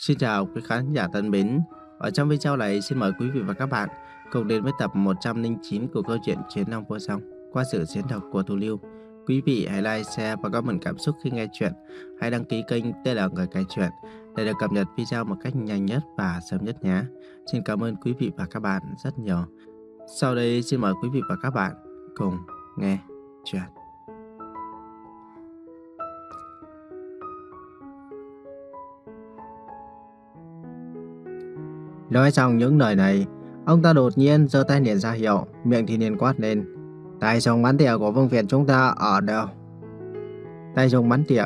Xin chào quý khán giả thân mến. Ở trong video này xin mời quý vị và các bạn cùng đến với tập 109 của câu chuyện Chiến Long Vô Song qua sự diễn đọc của Thu Lưu. Quý vị hãy like, share và comment cảm xúc khi nghe chuyện. Hãy đăng ký kênh Tê là Người Kể Chuyện để được cập nhật video một cách nhanh nhất và sớm nhất nhé. Xin cảm ơn quý vị và các bạn rất nhiều. Sau đây xin mời quý vị và các bạn cùng nghe chuyện. Nói xong những lời này, ông ta đột nhiên giơ tay liền ra hiệu, miệng thì liền quát lên. Tay súng bắn tỉa của Vương Việt chúng ta ở đâu? Tay súng bắn tỉa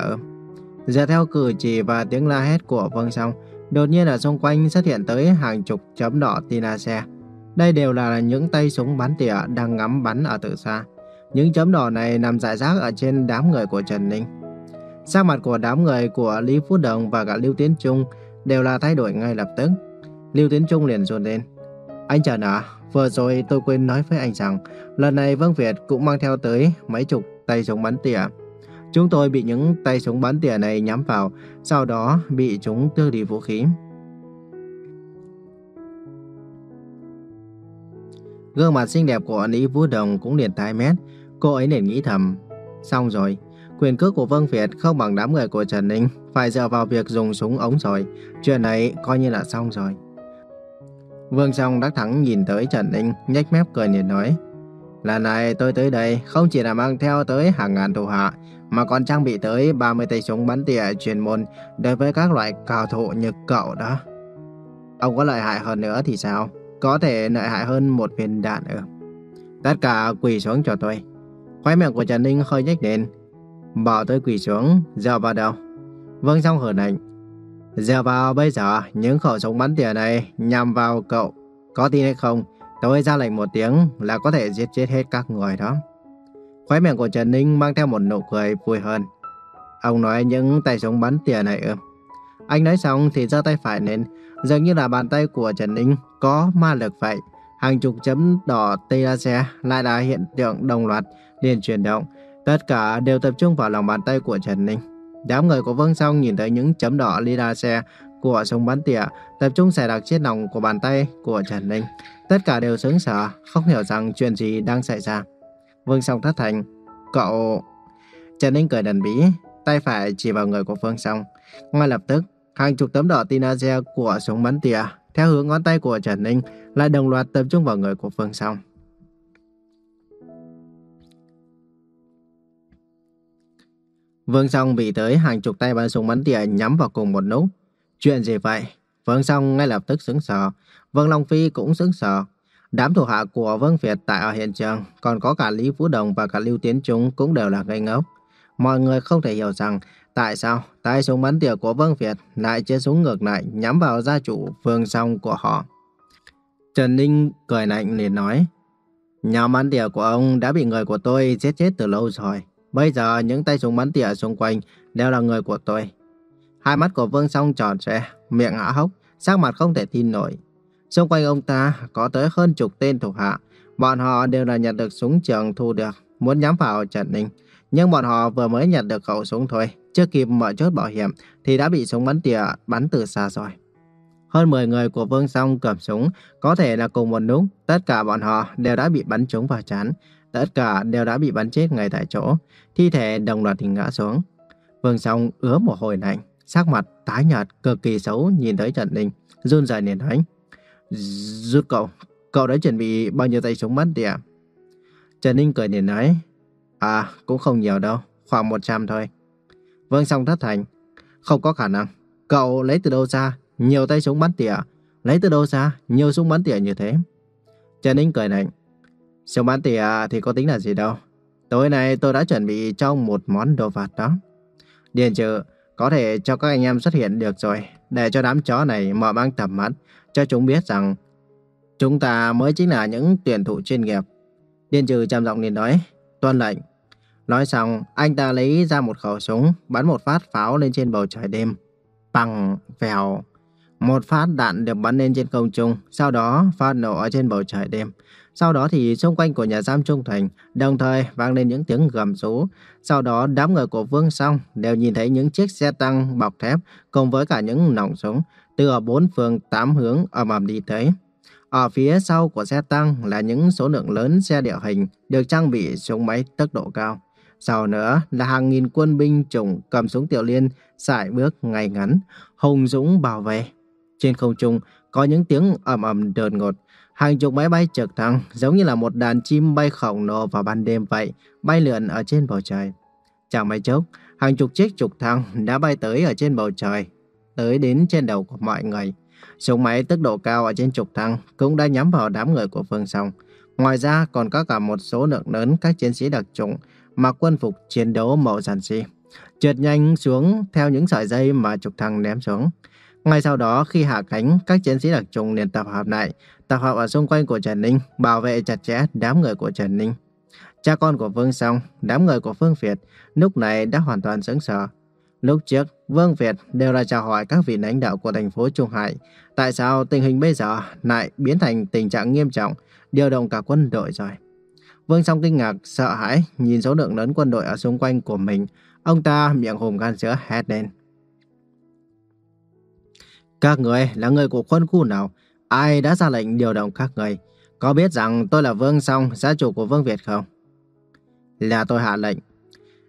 Dựa theo cử chỉ và tiếng la hét của Vương Song, đột nhiên ở xung quanh xuất hiện tới hàng chục chấm đỏ tina xe. Đây đều là những tay súng bắn tỉa đang ngắm bắn ở từ xa. Những chấm đỏ này nằm rải rác ở trên đám người của Trần Ninh. Sắc mặt của đám người của Lý Phú Đồng và cả Lưu Tiến Trung đều là thay đổi ngay lập tức. Lưu Tiến Trung liền run lên. Anh Trần à, vừa rồi tôi quên nói với anh rằng lần này Vương Việt cũng mang theo tới mấy chục tay súng bắn tỉa. Chúng tôi bị những tay súng bắn tỉa này nhắm vào, sau đó bị chúng tước đi vũ khí. Gương mặt xinh đẹp của Lý Vũ Đồng cũng liền tái mét, cô ấy liền nghĩ thầm. Xong rồi, quyền cước của Vương Việt không bằng đám người của Trần Ninh, phải dựa vào việc dùng súng ống rồi, chuyện này coi như là xong rồi. Vương Song đắc thắng nhìn tới Trần Ninh, nhếch mép cười nhìn nói. Lần này tôi tới đây không chỉ là mang theo tới hàng ngàn thủ hạ, mà còn trang bị tới 30 tay súng bắn tỉa chuyên môn đối với các loại cao thủ như cậu đó. Ông có lợi hại hơn nữa thì sao? Có thể lợi hại hơn một viên đạn nữa. Tất cả quỳ xuống cho tôi. Khóe miệng của Trần Ninh hơi nhếch lên. Bảo tôi quỳ xuống, giờ vào đâu? Vương Song hờn ảnh. Dựa vào bây giờ, những khẩu súng bắn tỉa này nhằm vào cậu. Có tin hay không, tôi ra lệnh một tiếng là có thể giết chết hết các người đó. Khóe miệng của Trần Ninh mang theo một nụ cười vui hơn. Ông nói những tay súng bắn tỉa này ư. Anh nói xong thì giơ tay phải lên, dường như là bàn tay của Trần Ninh có ma lực vậy. Hàng chục chấm đỏ tê laser lại là hiện tượng đồng loạt liền chuyển động. Tất cả đều tập trung vào lòng bàn tay của Trần Ninh. Đám người của Vương Song nhìn thấy những chấm đỏ laser của súng bắn tỉa tập trung xài đặc chiếc nòng của bàn tay của Trần Ninh. Tất cả đều sững sờ, không hiểu rằng chuyện gì đang xảy ra. Vương Song thất thành. Cậu... Trần Ninh cười đần bí, tay phải chỉ vào người của Vương Song. Ngay lập tức, hàng chục tấm đỏ tinaze của súng bắn tỉa theo hướng ngón tay của Trần Ninh lại đồng loạt tập trung vào người của Vương Song. Vương Song bị tới hàng chục tay bắn súng bắn tỉa nhắm vào cùng một nút. Chuyện gì vậy? Vương Song ngay lập tức sững sờ. Vương Long Phi cũng sững sờ. Đám thủ hạ của Vương Việt tại ở hiện trường, còn có cả Lý Phú Đồng và cả Lưu Tiến Trung cũng đều là ngây ngốc. Mọi người không thể hiểu rằng tại sao tay súng bắn tỉa của Vương Việt lại chế súng ngược lại nhắm vào gia chủ Vương Song của họ. Trần Ninh cười lạnh liền nói, Nhóm bắn tỉa của ông đã bị người của tôi giết chết từ lâu rồi. Bây giờ những tay súng bắn tỉa xung quanh đều là người của tôi. Hai mắt của Vương Song tròn xe, miệng hạ hốc, sắc mặt không thể tin nổi. Xung quanh ông ta có tới hơn chục tên thủ hạ. Bọn họ đều là nhận được súng trường thu được, muốn nhắm vào Trần Ninh. Nhưng bọn họ vừa mới nhận được khẩu súng thôi, chưa kịp mở chốt bảo hiểm thì đã bị súng bắn tỉa bắn từ xa rồi. Hơn 10 người của Vương Song cầm súng, có thể là cùng một lúc, tất cả bọn họ đều đã bị bắn trúng vào chán, tất cả đều đã bị bắn chết ngay tại chỗ, thi thể đồng loạt thì ngã xuống. Vương Song ứa mồ hôi lạnh, sắc mặt tái nhợt cực kỳ xấu nhìn tới Trần Ninh, run rẩy liền nói: Rút cậu, cậu đã chuẩn bị bao nhiêu tay súng bắn tỉa? Trần Ninh cười liền nói, à, cũng không nhiều đâu, khoảng 100 thôi. Vương Song thất thành, không có khả năng. Cậu lấy từ đâu ra nhiều tay súng bắn tỉa? Lấy từ đâu ra nhiều súng bắn tỉa như thế? Trần Ninh cười lạnh, Sông bán tỉa thì có tính là gì đâu. Tối nay tôi đã chuẩn bị cho một món đồ vật đó. Điền trừ, có thể cho các anh em xuất hiện được rồi, để cho đám chó này mở mang tầm mắt, cho chúng biết rằng chúng ta mới chính là những tuyển thủ chuyên nghiệp. Điền trừ trầm giọng liền nói, tuân lệnh. Nói xong, anh ta lấy ra một khẩu súng, bắn một phát pháo lên trên bầu trời đêm. Bằng, vèo. Một phát đạn được bắn lên trên không trung, sau đó phát nổ ở trên bầu trời đêm. Sau đó thì xung quanh của nhà giam Trung Thành đồng thời vang lên những tiếng gầm rú. Sau đó đám người của Vương Song đều nhìn thấy những chiếc xe tăng bọc thép cùng với cả những nòng súng từ ở bốn phương tám hướng ầm ầm đi tới. Ở phía sau của xe tăng là những số lượng lớn xe địa hình được trang bị súng máy tốc độ cao. Sau nữa là hàng nghìn quân binh chủng cầm súng tiểu liên sải bước ngay ngắn, hùng dũng bảo vệ. Trên không trung có những tiếng ầm ầm đờn ngột, hàng chục máy bay trực thăng giống như là một đàn chim bay khổng lồ vào ban đêm vậy, bay lượn ở trên bầu trời. Chẳng mấy chốc, hàng chục chiếc trực thăng đã bay tới ở trên bầu trời, tới đến trên đầu của mọi người. Súng máy tốc độ cao ở trên trục thăng cũng đã nhắm vào đám người của Phương Song. Ngoài ra còn có cả một số lượng lớn các chiến sĩ đặc chủng mặc quân phục chiến đấu màu giản dị, trượt nhanh xuống theo những sợi dây mà trục thăng ném xuống. Ngay sau đó khi hạ cánh, các chiến sĩ đặc chủng liền tập hợp lại, tập hợp ở xung quanh của Trần Ninh, bảo vệ chặt chẽ đám người của Trần Ninh. Cha con của Vương Song, đám người của Vương Việt lúc này đã hoàn toàn sững sờ. Lúc trước, Vương Việt đều là chào hỏi các vị lãnh đạo của thành phố Trung Hải. Tại sao tình hình bây giờ lại biến thành tình trạng nghiêm trọng, điều động cả quân đội rồi? Vương Song kinh ngạc, sợ hãi, nhìn số lượng lớn quân đội ở xung quanh của mình. Ông ta miệng hùm gan sữa hét lên. Các người là người của quân khu nào? Ai đã ra lệnh điều động các người? Có biết rằng tôi là Vương Song, gia chủ của Vương Việt không? Là tôi hạ lệnh.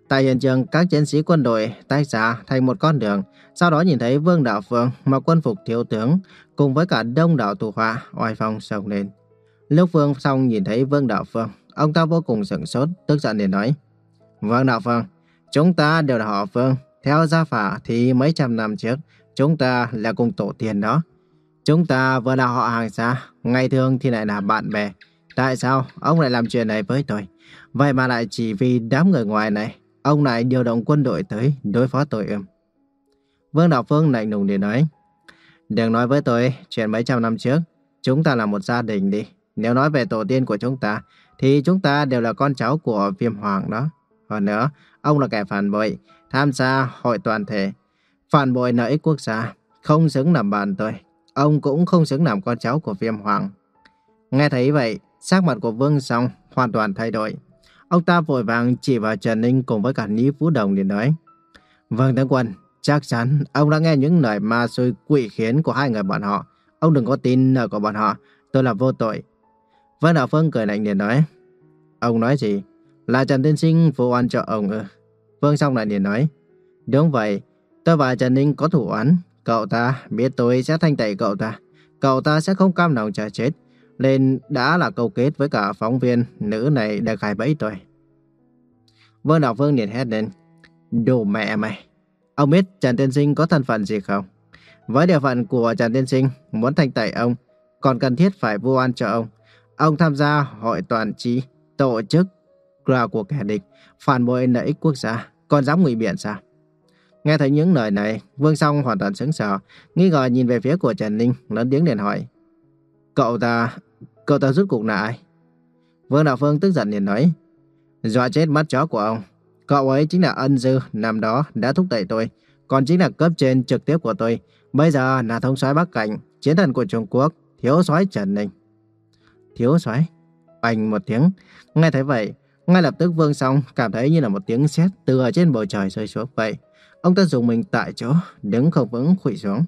Tại hiện trường, các chiến sĩ quân đội tách ra thành một con đường, sau đó nhìn thấy Vương Đạo Phương mặc quân phục thiếu tướng cùng với cả đông đảo tù họa oai phong sông lên. Lúc Vương song nhìn thấy Vương Đạo Phương, ông ta vô cùng sửng sốt, tức giận để nói. Vương Đạo Phương, chúng ta đều là họ Vương, theo gia phả thì mấy trăm năm trước, chúng ta là cùng tổ tiên đó. Chúng ta vừa là họ hàng xa, ngày thường thì lại là bạn bè. Tại sao ông lại làm chuyện này với tôi? Vậy mà lại chỉ vì đám người ngoài này ông lại điều động quân đội tới đối phó tôi ưm. Vương Đạo Phương lạnh lùng để nói, đừng nói với tôi chuyện mấy trăm năm trước, chúng ta là một gia đình đi. Nếu nói về tổ tiên của chúng ta, thì chúng ta đều là con cháu của viêm hoàng đó. Hơn nữa, ông là kẻ phản bội, tham gia hội toàn thể, phản bội lợi ích quốc gia, không xứng làm bạn tôi. Ông cũng không xứng làm con cháu của viêm hoàng. Nghe thấy vậy, sắc mặt của Vương Song hoàn toàn thay đổi. Ông ta vội vàng chỉ vào Trần Ninh cùng với cả Lý Phú Đồng để nói. Vâng tướng quân, chắc chắn ông đã nghe những lời ma xui quỷ khiến của hai người bọn họ. Ông đừng có tin lời của bọn họ, tôi là vô tội. Vân Đạo Phương cười lạnh để nói. Ông nói gì? Là Trần Tiên Sinh vô oan cho ông ư? Vương xong lại liền nói. Đúng vậy, tôi và Trần Ninh có thủ án. Cậu ta biết tôi sẽ thanh tẩy cậu ta. Cậu ta sẽ không cam lòng chờ chết nên đã là câu kết với cả phóng viên nữ này để gài bẫy tôi. Vương Đạo Vương liền hét lên. Đồ mẹ mày! Ông biết Trần Tiên Sinh có thân phận gì không? Với địa phận của Trần Tiên Sinh muốn thanh tẩy ông, còn cần thiết phải vu oan cho ông. Ông tham gia hội toàn trí, tổ chức là của kẻ địch, phản bội lợi ích quốc gia, còn dám ngụy biện sao? Nghe thấy những lời này, Vương Song hoàn toàn sững sờ, nghi ngờ nhìn về phía của Trần Ninh, lớn tiếng liền hỏi. Cậu ta, cậu ta rút cuộc là ai? Vương Đạo Phương tức giận liền nói. Dọa chết mắt chó của ông. Cậu ấy chính là ân dư, năm đó đã thúc đẩy tôi. Còn chính là cấp trên trực tiếp của tôi. Bây giờ là thống soái Bắc Cảnh, chiến thần của Trung Quốc, thiếu soái Trần Ninh. Thiếu soái Bành một tiếng. Nghe thấy vậy, ngay lập tức Vương Song cảm thấy như là một tiếng sét từ ở trên bầu trời rơi xuống vậy. Ông ta dùng mình tại chỗ, đứng không vững khuỵu xuống.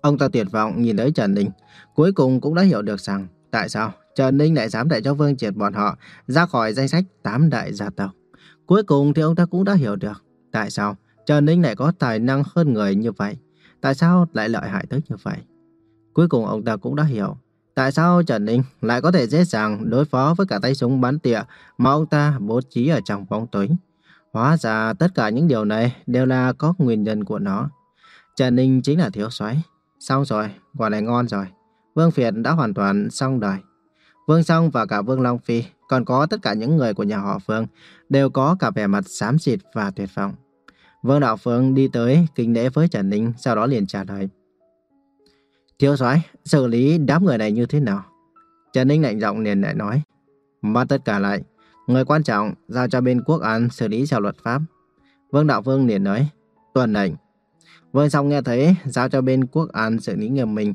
Ông ta tuyệt vọng nhìn tới Trần Ninh, cuối cùng cũng đã hiểu được rằng tại sao Trần Ninh lại dám để cho Vương Triệt bọn họ ra khỏi danh sách tám đại gia tộc. Cuối cùng thì ông ta cũng đã hiểu được tại sao Trần Ninh lại có tài năng hơn người như vậy, tại sao lại lợi hại tới như vậy. Cuối cùng ông ta cũng đã hiểu tại sao Trần Ninh lại có thể dễ dàng đối phó với cả tay súng bắn tỉa mà ông ta bố trí ở trong bóng tối. Hóa ra tất cả những điều này đều là có nguyên nhân của nó. Trần Ninh chính là thiếu soái Xong rồi, quả này ngon rồi. Vương Phiệt đã hoàn toàn xong đời. Vương Song và cả Vương Long Phi, còn có tất cả những người của nhà họ Vương, đều có cả vẻ mặt xám xịt và tuyệt vọng. Vương Đạo Phương đi tới kinh lễ với Trần Ninh, sau đó liền trả lời. Thiếu soái xử lý đám người này như thế nào? Trần Ninh lạnh giọng liền lại nói. Bắt tất cả lại, người quan trọng giao cho bên quốc an xử lý theo luật pháp. Vương Đạo vương liền nói. Tuần lệnh. Vương Song nghe thấy giao cho bên quốc an xử lý nghiêm minh.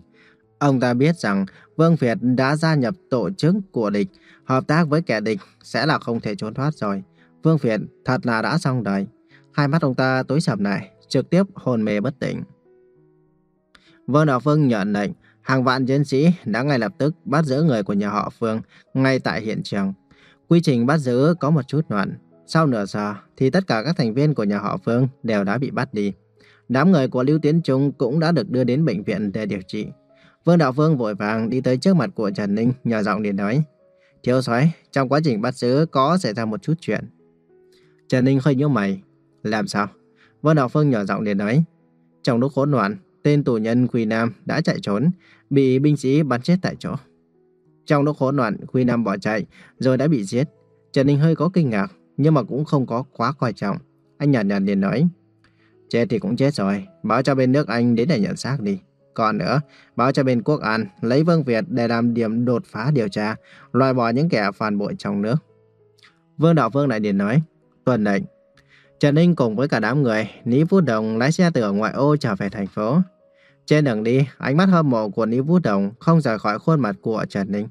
Ông ta biết rằng Vương Việt đã gia nhập tổ chức của địch, hợp tác với kẻ địch sẽ là không thể trốn thoát rồi. Vương Việt thật là đã xong đời. Hai mắt ông ta tối sầm lại, trực tiếp hồn mê bất tỉnh. Vương Đạo vương nhận lệnh, hàng vạn chiến sĩ đã ngay lập tức bắt giữ người của nhà họ Phương ngay tại hiện trường. Quy trình bắt giữ có một chút loạn. Sau nửa giờ thì tất cả các thành viên của nhà họ Phương đều đã bị bắt đi. Đám người của Lưu Tiến Trung cũng đã được đưa đến bệnh viện để điều trị. Vương Đạo Phương vội vàng đi tới trước mặt của Trần Ninh nhờ giọng điện nói. Thiếu soái trong quá trình bắt giữ có xảy ra một chút chuyện. Trần Ninh hơi nhíu mày. Làm sao? Vương Đạo Phương nhỏ giọng điện nói. Trong lúc hỗn loạn, tên tù nhân Quỳ Nam đã chạy trốn, bị binh sĩ bắn chết tại chỗ. Trong lúc hỗn loạn, Quy Nam bỏ chạy, rồi đã bị giết. Trần Ninh hơi có kinh ngạc, nhưng mà cũng không có quá quan trọng. Anh nhàn nhạt liền nói. Chết thì cũng chết rồi, báo cho bên nước Anh đến để nhận xác đi. Còn nữa, báo cho bên Quốc An lấy Vương Việt để làm điểm đột phá điều tra, loại bỏ những kẻ phản bội trong nước. Vương Đạo Vương lại điện nói, tuần lệnh. Trần Ninh cùng với cả đám người, Ní Vũ Đồng lái xe từ ngoại ô trở về thành phố. Trên đường đi, ánh mắt hâm mộ của Ní Vũ Đồng không rời khỏi khuôn mặt của Trần Ninh.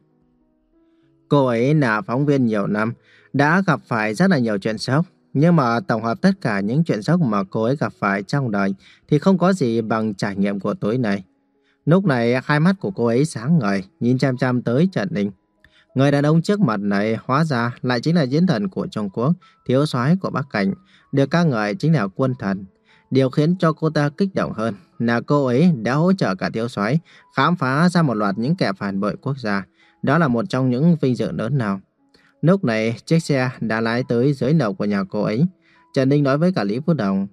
Cô ấy là phóng viên nhiều năm, đã gặp phải rất là nhiều chuyện sốc. Nhưng mà tổng hợp tất cả những chuyện sốc mà cô ấy gặp phải trong đời thì không có gì bằng trải nghiệm của tối nay. Lúc này hai mắt của cô ấy sáng ngời, nhìn chăm chăm tới Trần Ninh. Người đàn ông trước mặt này hóa ra lại chính là chiến thần của Trung Quốc, thiếu soái của Bắc Cảnh, được ca ngợi chính là quân thần. Điều khiến cho cô ta kích động hơn là cô ấy đã hỗ trợ cả thiếu soái khám phá ra một loạt những kẻ phản bội quốc gia. Đó là một trong những vinh dự lớn nào. Lúc này, chiếc xe đã lái tới dưới lầu của nhà cô ấy. Trần Ninh nói với cả Lý Phú Đồng.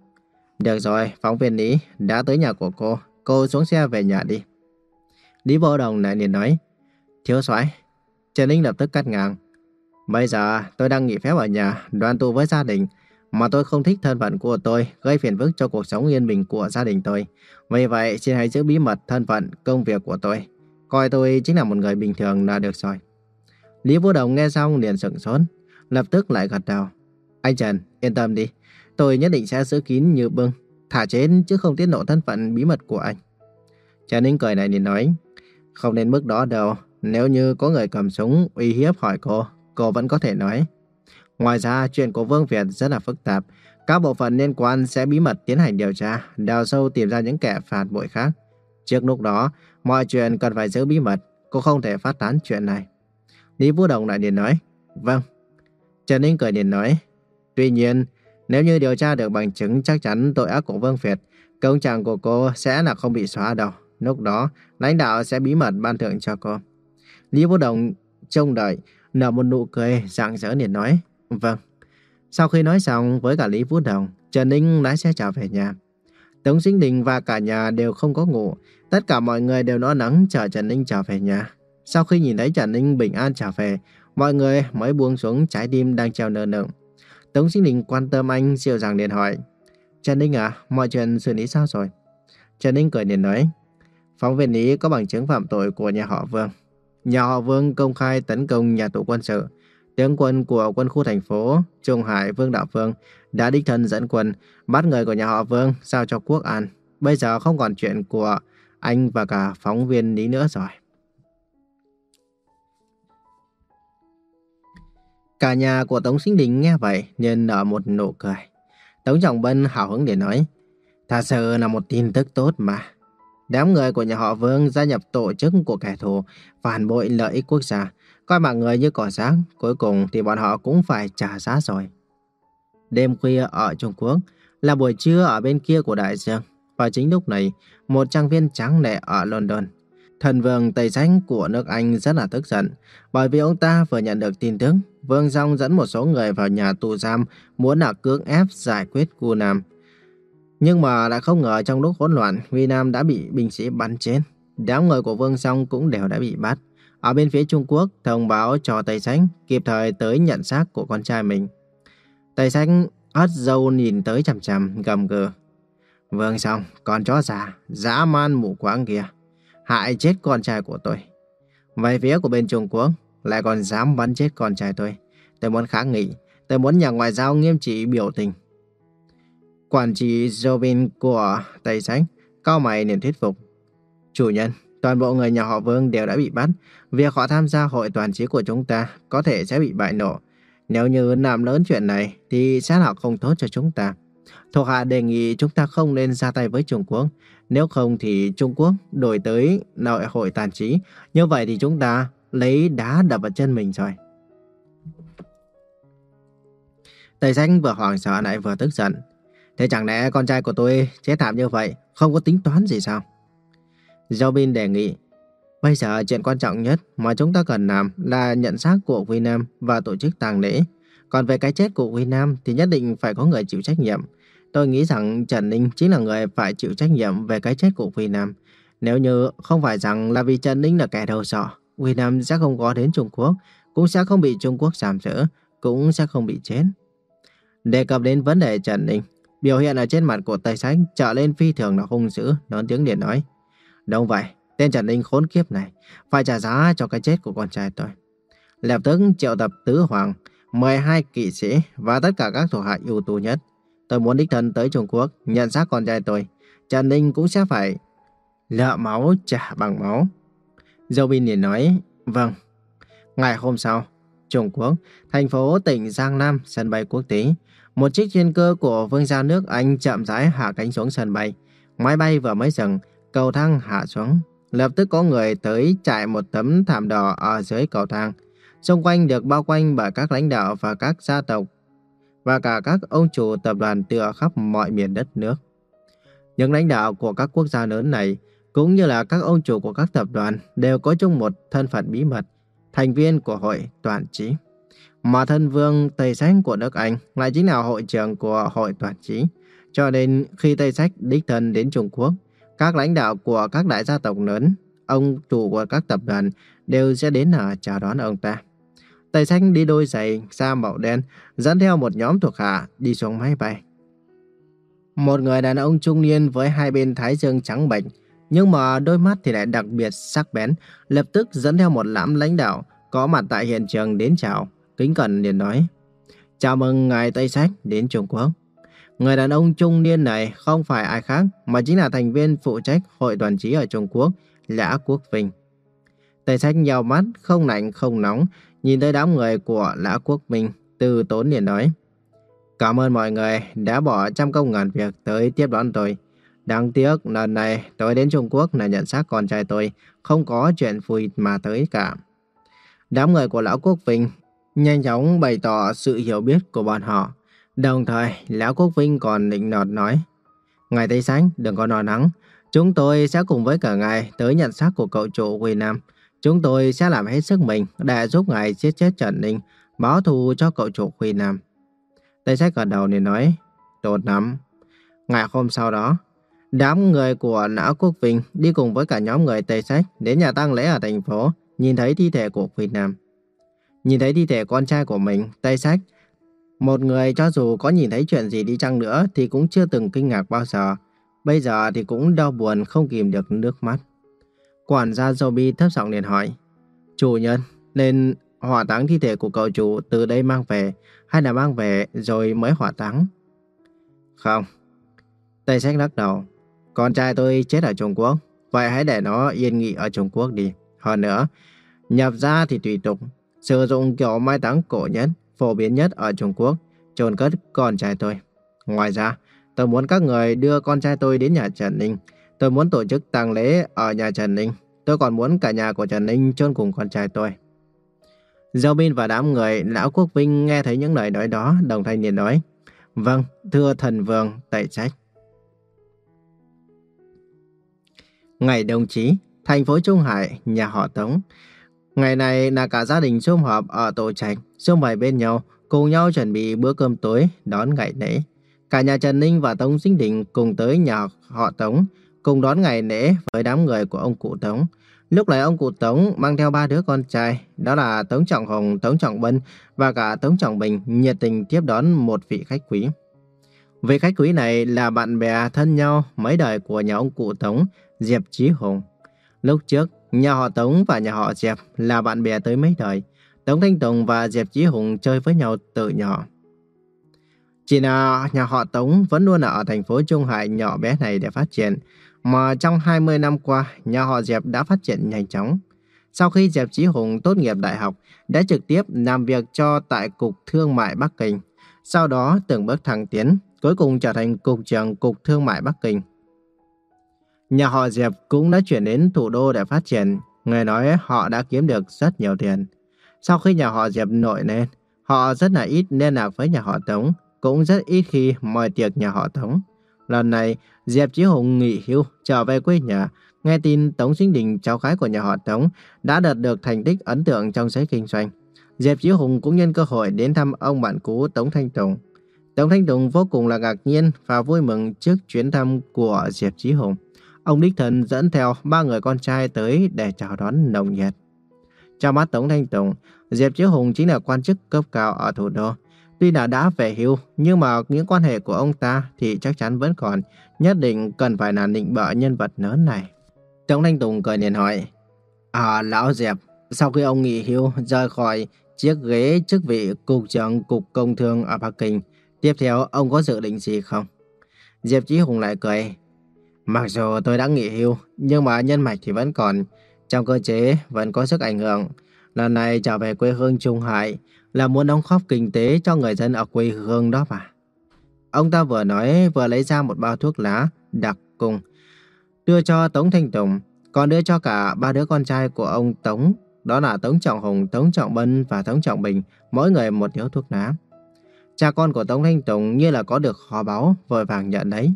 Được rồi, phóng viên Lý đã tới nhà của cô. Cô xuống xe về nhà đi. Lý Phú Đồng lại liền nói. Thiếu soái Trần Ninh lập tức cắt ngang. Bây giờ tôi đang nghỉ phép ở nhà, đoàn tụ với gia đình. Mà tôi không thích thân phận của tôi gây phiền phức cho cuộc sống yên bình của gia đình tôi. Vì vậy, xin hãy giữ bí mật thân phận, công việc của tôi. Coi tôi chính là một người bình thường là được rồi. Lý Vô Đồng nghe xong liền sững sốt, lập tức lại gật đầu. Anh Trần, yên tâm đi, tôi nhất định sẽ giữ kín như bưng, thả chết chứ không tiết lộ thân phận bí mật của anh. Trần Ninh cười này liền nói, không đến mức đó đâu, nếu như có người cầm súng uy hiếp hỏi cô, cô vẫn có thể nói. Ngoài ra, chuyện của Vương Việt rất là phức tạp. Các bộ phận liên quan sẽ bí mật tiến hành điều tra, đào sâu tìm ra những kẻ phản bội khác. Trước lúc đó, mọi chuyện cần phải giữ bí mật, cô không thể phát tán chuyện này. Lý Vũ Đồng lại liền nói, vâng. Trần Ninh cười liền nói, tuy nhiên, nếu như điều tra được bằng chứng chắc chắn tội ác của Vương Việt, công trạng của cô sẽ là không bị xóa đâu. Lúc đó, lãnh đạo sẽ bí mật ban thưởng cho cô. Lý Vũ Đồng trông đợi, nở một nụ cười rạng rỡ liền nói, vâng. Sau khi nói xong với cả Lý Vũ Đồng, Trần Ninh lái xe trở về nhà. Tống Sinh Đình và cả nhà đều không có ngủ. Tất cả mọi người đều lo nắng chờ Trần Ninh trở về nhà. Sau khi nhìn thấy Trần Ninh bình an trở về, mọi người mới buông xuống trái tim đang treo nở nở. Tống Sinh Đình quan tâm anh dịu dàng liền hỏi. Trần Ninh à, mọi chuyện xử lý sao rồi? Trần Ninh cười liền nói. Phóng viên Ý có bằng chứng phạm tội của nhà họ Vương. Nhà họ Vương công khai tấn công nhà tù quân sự. Tướng quân của quân khu thành phố Trung Hải Vương Đạo Vương đã đích thân dẫn quân bắt người của nhà họ Vương giao cho quốc an. Bây giờ không còn chuyện của anh và cả phóng viên Lý nữa rồi. Cả nhà của Tống Sinh Đình nghe vậy nên nở một nụ cười. Tống Trọng Bân hào hứng để nói, thật sự là một tin tức tốt mà. Đám người của nhà họ Vương gia nhập tổ chức của kẻ thù, phản bội lợi ích quốc gia, coi mạng người như cỏ rác, cuối cùng thì bọn họ cũng phải trả giá rồi. Đêm khuya ở Trung Quốc là buổi trưa ở bên kia của đại dương, và chính lúc này, một trang viên trắng lệ ở London Thần vương Tây Sánh của nước Anh rất là tức giận, bởi vì ông ta vừa nhận được tin tức, Vương Dòng dẫn một số người vào nhà tù giam, muốn là cưỡng ép giải quyết Gu Nam. Nhưng mà lại không ngờ trong lúc hỗn loạn, Huy Nam đã bị binh sĩ bắn chết. Đám người của Vương song cũng đều đã bị bắt. Ở bên phía Trung Quốc, thông báo cho Tây Sánh kịp thời tới nhận xác của con trai mình. Tây Sánh hất dâu nhìn tới chằm chằm, gầm gừ. Vương xong, con chó già, dã man mù quáng kia, hại chết con trai của tôi. Về phía của bên Trung Quốc lại còn dám bắn chết con trai tôi. Tôi muốn kháng nghị, tôi muốn nhà ngoại giao nghiêm trị biểu tình. Quản trị Jovin của Tây Sánh cao mày liền thuyết phục. Chủ nhân, toàn bộ người nhà họ Vương đều đã bị bắt. Việc họ tham gia hội toàn trí của chúng ta có thể sẽ bị bại nổ. Nếu như làm lớn chuyện này thì sẽ là không tốt cho chúng ta. Thuộc hạ đề nghị chúng ta không nên ra tay với Trung Quốc. Nếu không thì Trung Quốc đổi tới nội hội tàn trí. Như vậy thì chúng ta lấy đá đập vào chân mình rồi. Tây Danh vừa hoảng sợ lại vừa tức giận. Thế chẳng lẽ con trai của tôi chết thảm như vậy, không có tính toán gì sao? Bin đề nghị, bây giờ chuyện quan trọng nhất mà chúng ta cần làm là nhận xác của Quy Nam và tổ chức tang lễ. Còn về cái chết của Quy Nam thì nhất định phải có người chịu trách nhiệm. Tôi nghĩ rằng Trần Ninh chính là người phải chịu trách nhiệm về cái chết của Quy Nam. Nếu như không phải rằng là vì Trần Ninh là kẻ đầu sọ, Quy Nam sẽ không có đến Trung Quốc, cũng sẽ không bị Trung Quốc giảm giữ, cũng sẽ không bị chết. Đề cập đến vấn đề Trần Ninh, biểu hiện ở trên mặt của Tây Sách trở lên phi thường là hung dữ, lớn tiếng điện nói. Đúng vậy, tên Trần Ninh khốn kiếp này, phải trả giá cho cái chết của con trai tôi. Lập tức triệu tập tứ hoàng, 12 kỵ sĩ và tất cả các thuộc hạ ưu tú nhất. Tôi muốn đích thân tới Trung Quốc nhận xác con trai tôi. Trần Ninh cũng sẽ phải lợ máu trả bằng máu. Dâu Bin liền nói, vâng. Ngày hôm sau, Trung Quốc, thành phố tỉnh Giang Nam, sân bay quốc tế. Một chiếc chuyên cơ của vương gia nước Anh chậm rãi hạ cánh xuống sân bay. Máy bay vừa mới dừng, cầu thang hạ xuống. Lập tức có người tới trải một tấm thảm đỏ ở dưới cầu thang. Xung quanh được bao quanh bởi các lãnh đạo và các gia tộc và cả các ông chủ tập đoàn từ khắp mọi miền đất nước. Những lãnh đạo của các quốc gia lớn này cũng như là các ông chủ của các tập đoàn đều có chung một thân phận bí mật, thành viên của hội toàn trí. Mà thân vương Tây Sách của nước Anh lại chính là hội trưởng của hội toàn trí. Cho nên khi Tây Sách đích thân đến Trung Quốc, các lãnh đạo của các đại gia tộc lớn, ông chủ của các tập đoàn đều sẽ đến ở chào đón ông ta. Tây Sách đi đôi giày da màu đen, dẫn theo một nhóm thuộc hạ đi xuống máy bay. Một người đàn ông trung niên với hai bên thái dương trắng bệch, nhưng mà đôi mắt thì lại đặc biệt sắc bén, lập tức dẫn theo một lãm lãnh đạo có mặt tại hiện trường đến chào, kính cẩn liền nói: "Chào mừng ngài Tây Sách đến Trung Quốc." Người đàn ông trung niên này không phải ai khác mà chính là thành viên phụ trách hội đoàn trí ở Trung Quốc, Lã Quốc Vinh. Tây Sách nhào mắt, không lạnh không nóng, nhìn tới đám người của Lã Quốc Vinh, từ tốn liền nói. Cảm ơn mọi người đã bỏ trăm công ngàn việc tới tiếp đón tôi. Đáng tiếc lần này tôi đến Trung Quốc là nhận xác con trai tôi, không có chuyện vui mà tới cả. Đám người của Lão Quốc Vinh nhanh chóng bày tỏ sự hiểu biết của bọn họ. Đồng thời, Lão Quốc Vinh còn định nọt nói. Ngài Tây Sánh, đừng có lo lắng. Chúng tôi sẽ cùng với cả ngài tới nhận xác của cậu chủ Huy Nam. Chúng tôi sẽ làm hết sức mình để giúp ngài giết chết Trần Ninh, báo thù cho cậu chủ Huy Nam. Tây Sách gật đầu để nói, tốt lắm. Ngày hôm sau đó, đám người của Não Quốc Vinh đi cùng với cả nhóm người Tây Sách đến nhà tang lễ ở thành phố, nhìn thấy thi thể của Huy Nam. Nhìn thấy thi thể con trai của mình, Tây Sách một người cho dù có nhìn thấy chuyện gì đi chăng nữa thì cũng chưa từng kinh ngạc bao giờ. Bây giờ thì cũng đau buồn không kìm được nước mắt. Quản gia Zobi thấp giọng liền hỏi. Chủ nhân, nên hỏa táng thi thể của cậu chủ từ đây mang về hay là mang về rồi mới hỏa táng? Không. Tây sách lắc đầu. Con trai tôi chết ở Trung Quốc. Vậy hãy để nó yên nghỉ ở Trung Quốc đi. Hơn nữa, nhập ra thì tùy tục. Sử dụng kiểu mai táng cổ nhất phổ biến nhất ở Trung Quốc, chôn cất con trai tôi. Ngoài ra, tôi muốn các người đưa con trai tôi đến nhà Trần Ninh. Tôi muốn tổ chức tang lễ ở nhà Trần Ninh. Tôi còn muốn cả nhà của Trần Ninh chôn cùng con trai tôi. Giao Bin và đám người Lão Quốc Vinh nghe thấy những lời nói đó, đồng thanh liền nói. Vâng, thưa thần vương, tại trách. Ngày đồng chí, thành phố Trung Hải, nhà họ Tống. Ngày này là cả gia đình sum họp ở tổ trạch, sum vầy bên nhau, cùng nhau chuẩn bị bữa cơm tối đón ngày lễ. Cả nhà Trần Ninh và Tống Sinh Đình cùng tới nhà họ Tống, cùng đón ngày lễ với đám người của ông cụ Tống. Lúc này ông cụ Tống mang theo ba đứa con trai, đó là Tống Trọng Hồng, Tống Trọng Bân và cả Tống Trọng Bình nhiệt tình tiếp đón một vị khách quý. Vị khách quý này là bạn bè thân nhau mấy đời của nhà ông cụ Tống, Diệp Chí Hùng. Lúc trước, Nhà họ Tống và nhà họ Diệp là bạn bè tới mấy đời. Tống Thanh Tùng và Diệp Chí Hùng chơi với nhau từ nhỏ. Chỉ là nhà họ Tống vẫn luôn ở thành phố Trung Hải nhỏ bé này để phát triển mà trong 20 năm qua, nhà họ Diệp đã phát triển nhanh chóng. Sau khi Diệp Chí Hùng tốt nghiệp đại học, đã trực tiếp làm việc cho tại Cục Thương mại Bắc Kinh. Sau đó từng bước thăng tiến, cuối cùng trở thành Cục trưởng Cục Thương mại Bắc Kinh. Nhà họ Diệp cũng đã chuyển đến thủ đô để phát triển. Người nói họ đã kiếm được rất nhiều tiền. Sau khi nhà họ Diệp nổi lên, họ rất là ít liên lạc với nhà họ Tống, cũng rất ít khi mời tiệc nhà họ Tống. Lần này, Diệp Chí Hùng nghỉ hưu trở về quê nhà, nghe tin Tống Sinh Đình, cháu gái của nhà họ Tống, đã đạt được thành tích ấn tượng trong giới kinh doanh. Diệp Chí Hùng cũng nhân cơ hội đến thăm ông bạn cũ Tống Thanh Tùng. Tống Thanh Tùng vô cùng là ngạc nhiên và vui mừng trước chuyến thăm của Diệp Chí Hùng. Ông đích thân dẫn theo ba người con trai tới để chào đón nồng nhiệt. Trong mắt Tống Thanh Tùng, Diệp Chí Hùng chính là quan chức cấp cao ở thủ đô. Tuy là đã về hưu, nhưng mà những quan hệ của ông ta thì chắc chắn vẫn còn, nhất định cần phải là định bợ nhân vật lớn này. Tống Thanh Tùng cười liền hỏi, À, Lão Diệp, sau khi ông nghỉ hưu rời khỏi chiếc ghế chức vị Cục trưởng Cục Công Thương ở Bắc Kinh, tiếp theo ông có dự định gì không? Diệp Chí Hùng lại cười, Mặc dù tôi đã nghỉ hưu, nhưng mà nhân mạch thì vẫn còn, trong cơ chế vẫn có sức ảnh hưởng. Lần này trở về quê hương Trung Hải là muốn đóng góp kinh tế cho người dân ở quê hương đó mà. Ông ta vừa nói vừa lấy ra một bao thuốc lá đặc cùng, đưa cho Tống Thanh Tùng, còn đưa cho cả ba đứa con trai của ông Tống, đó là Tống Trọng Hùng, Tống Trọng Bân và Tống Trọng Bình, mỗi người một điếu thuốc lá. Cha con của Tống Thanh Tùng như là có được kho báu, vội vàng nhận đấy.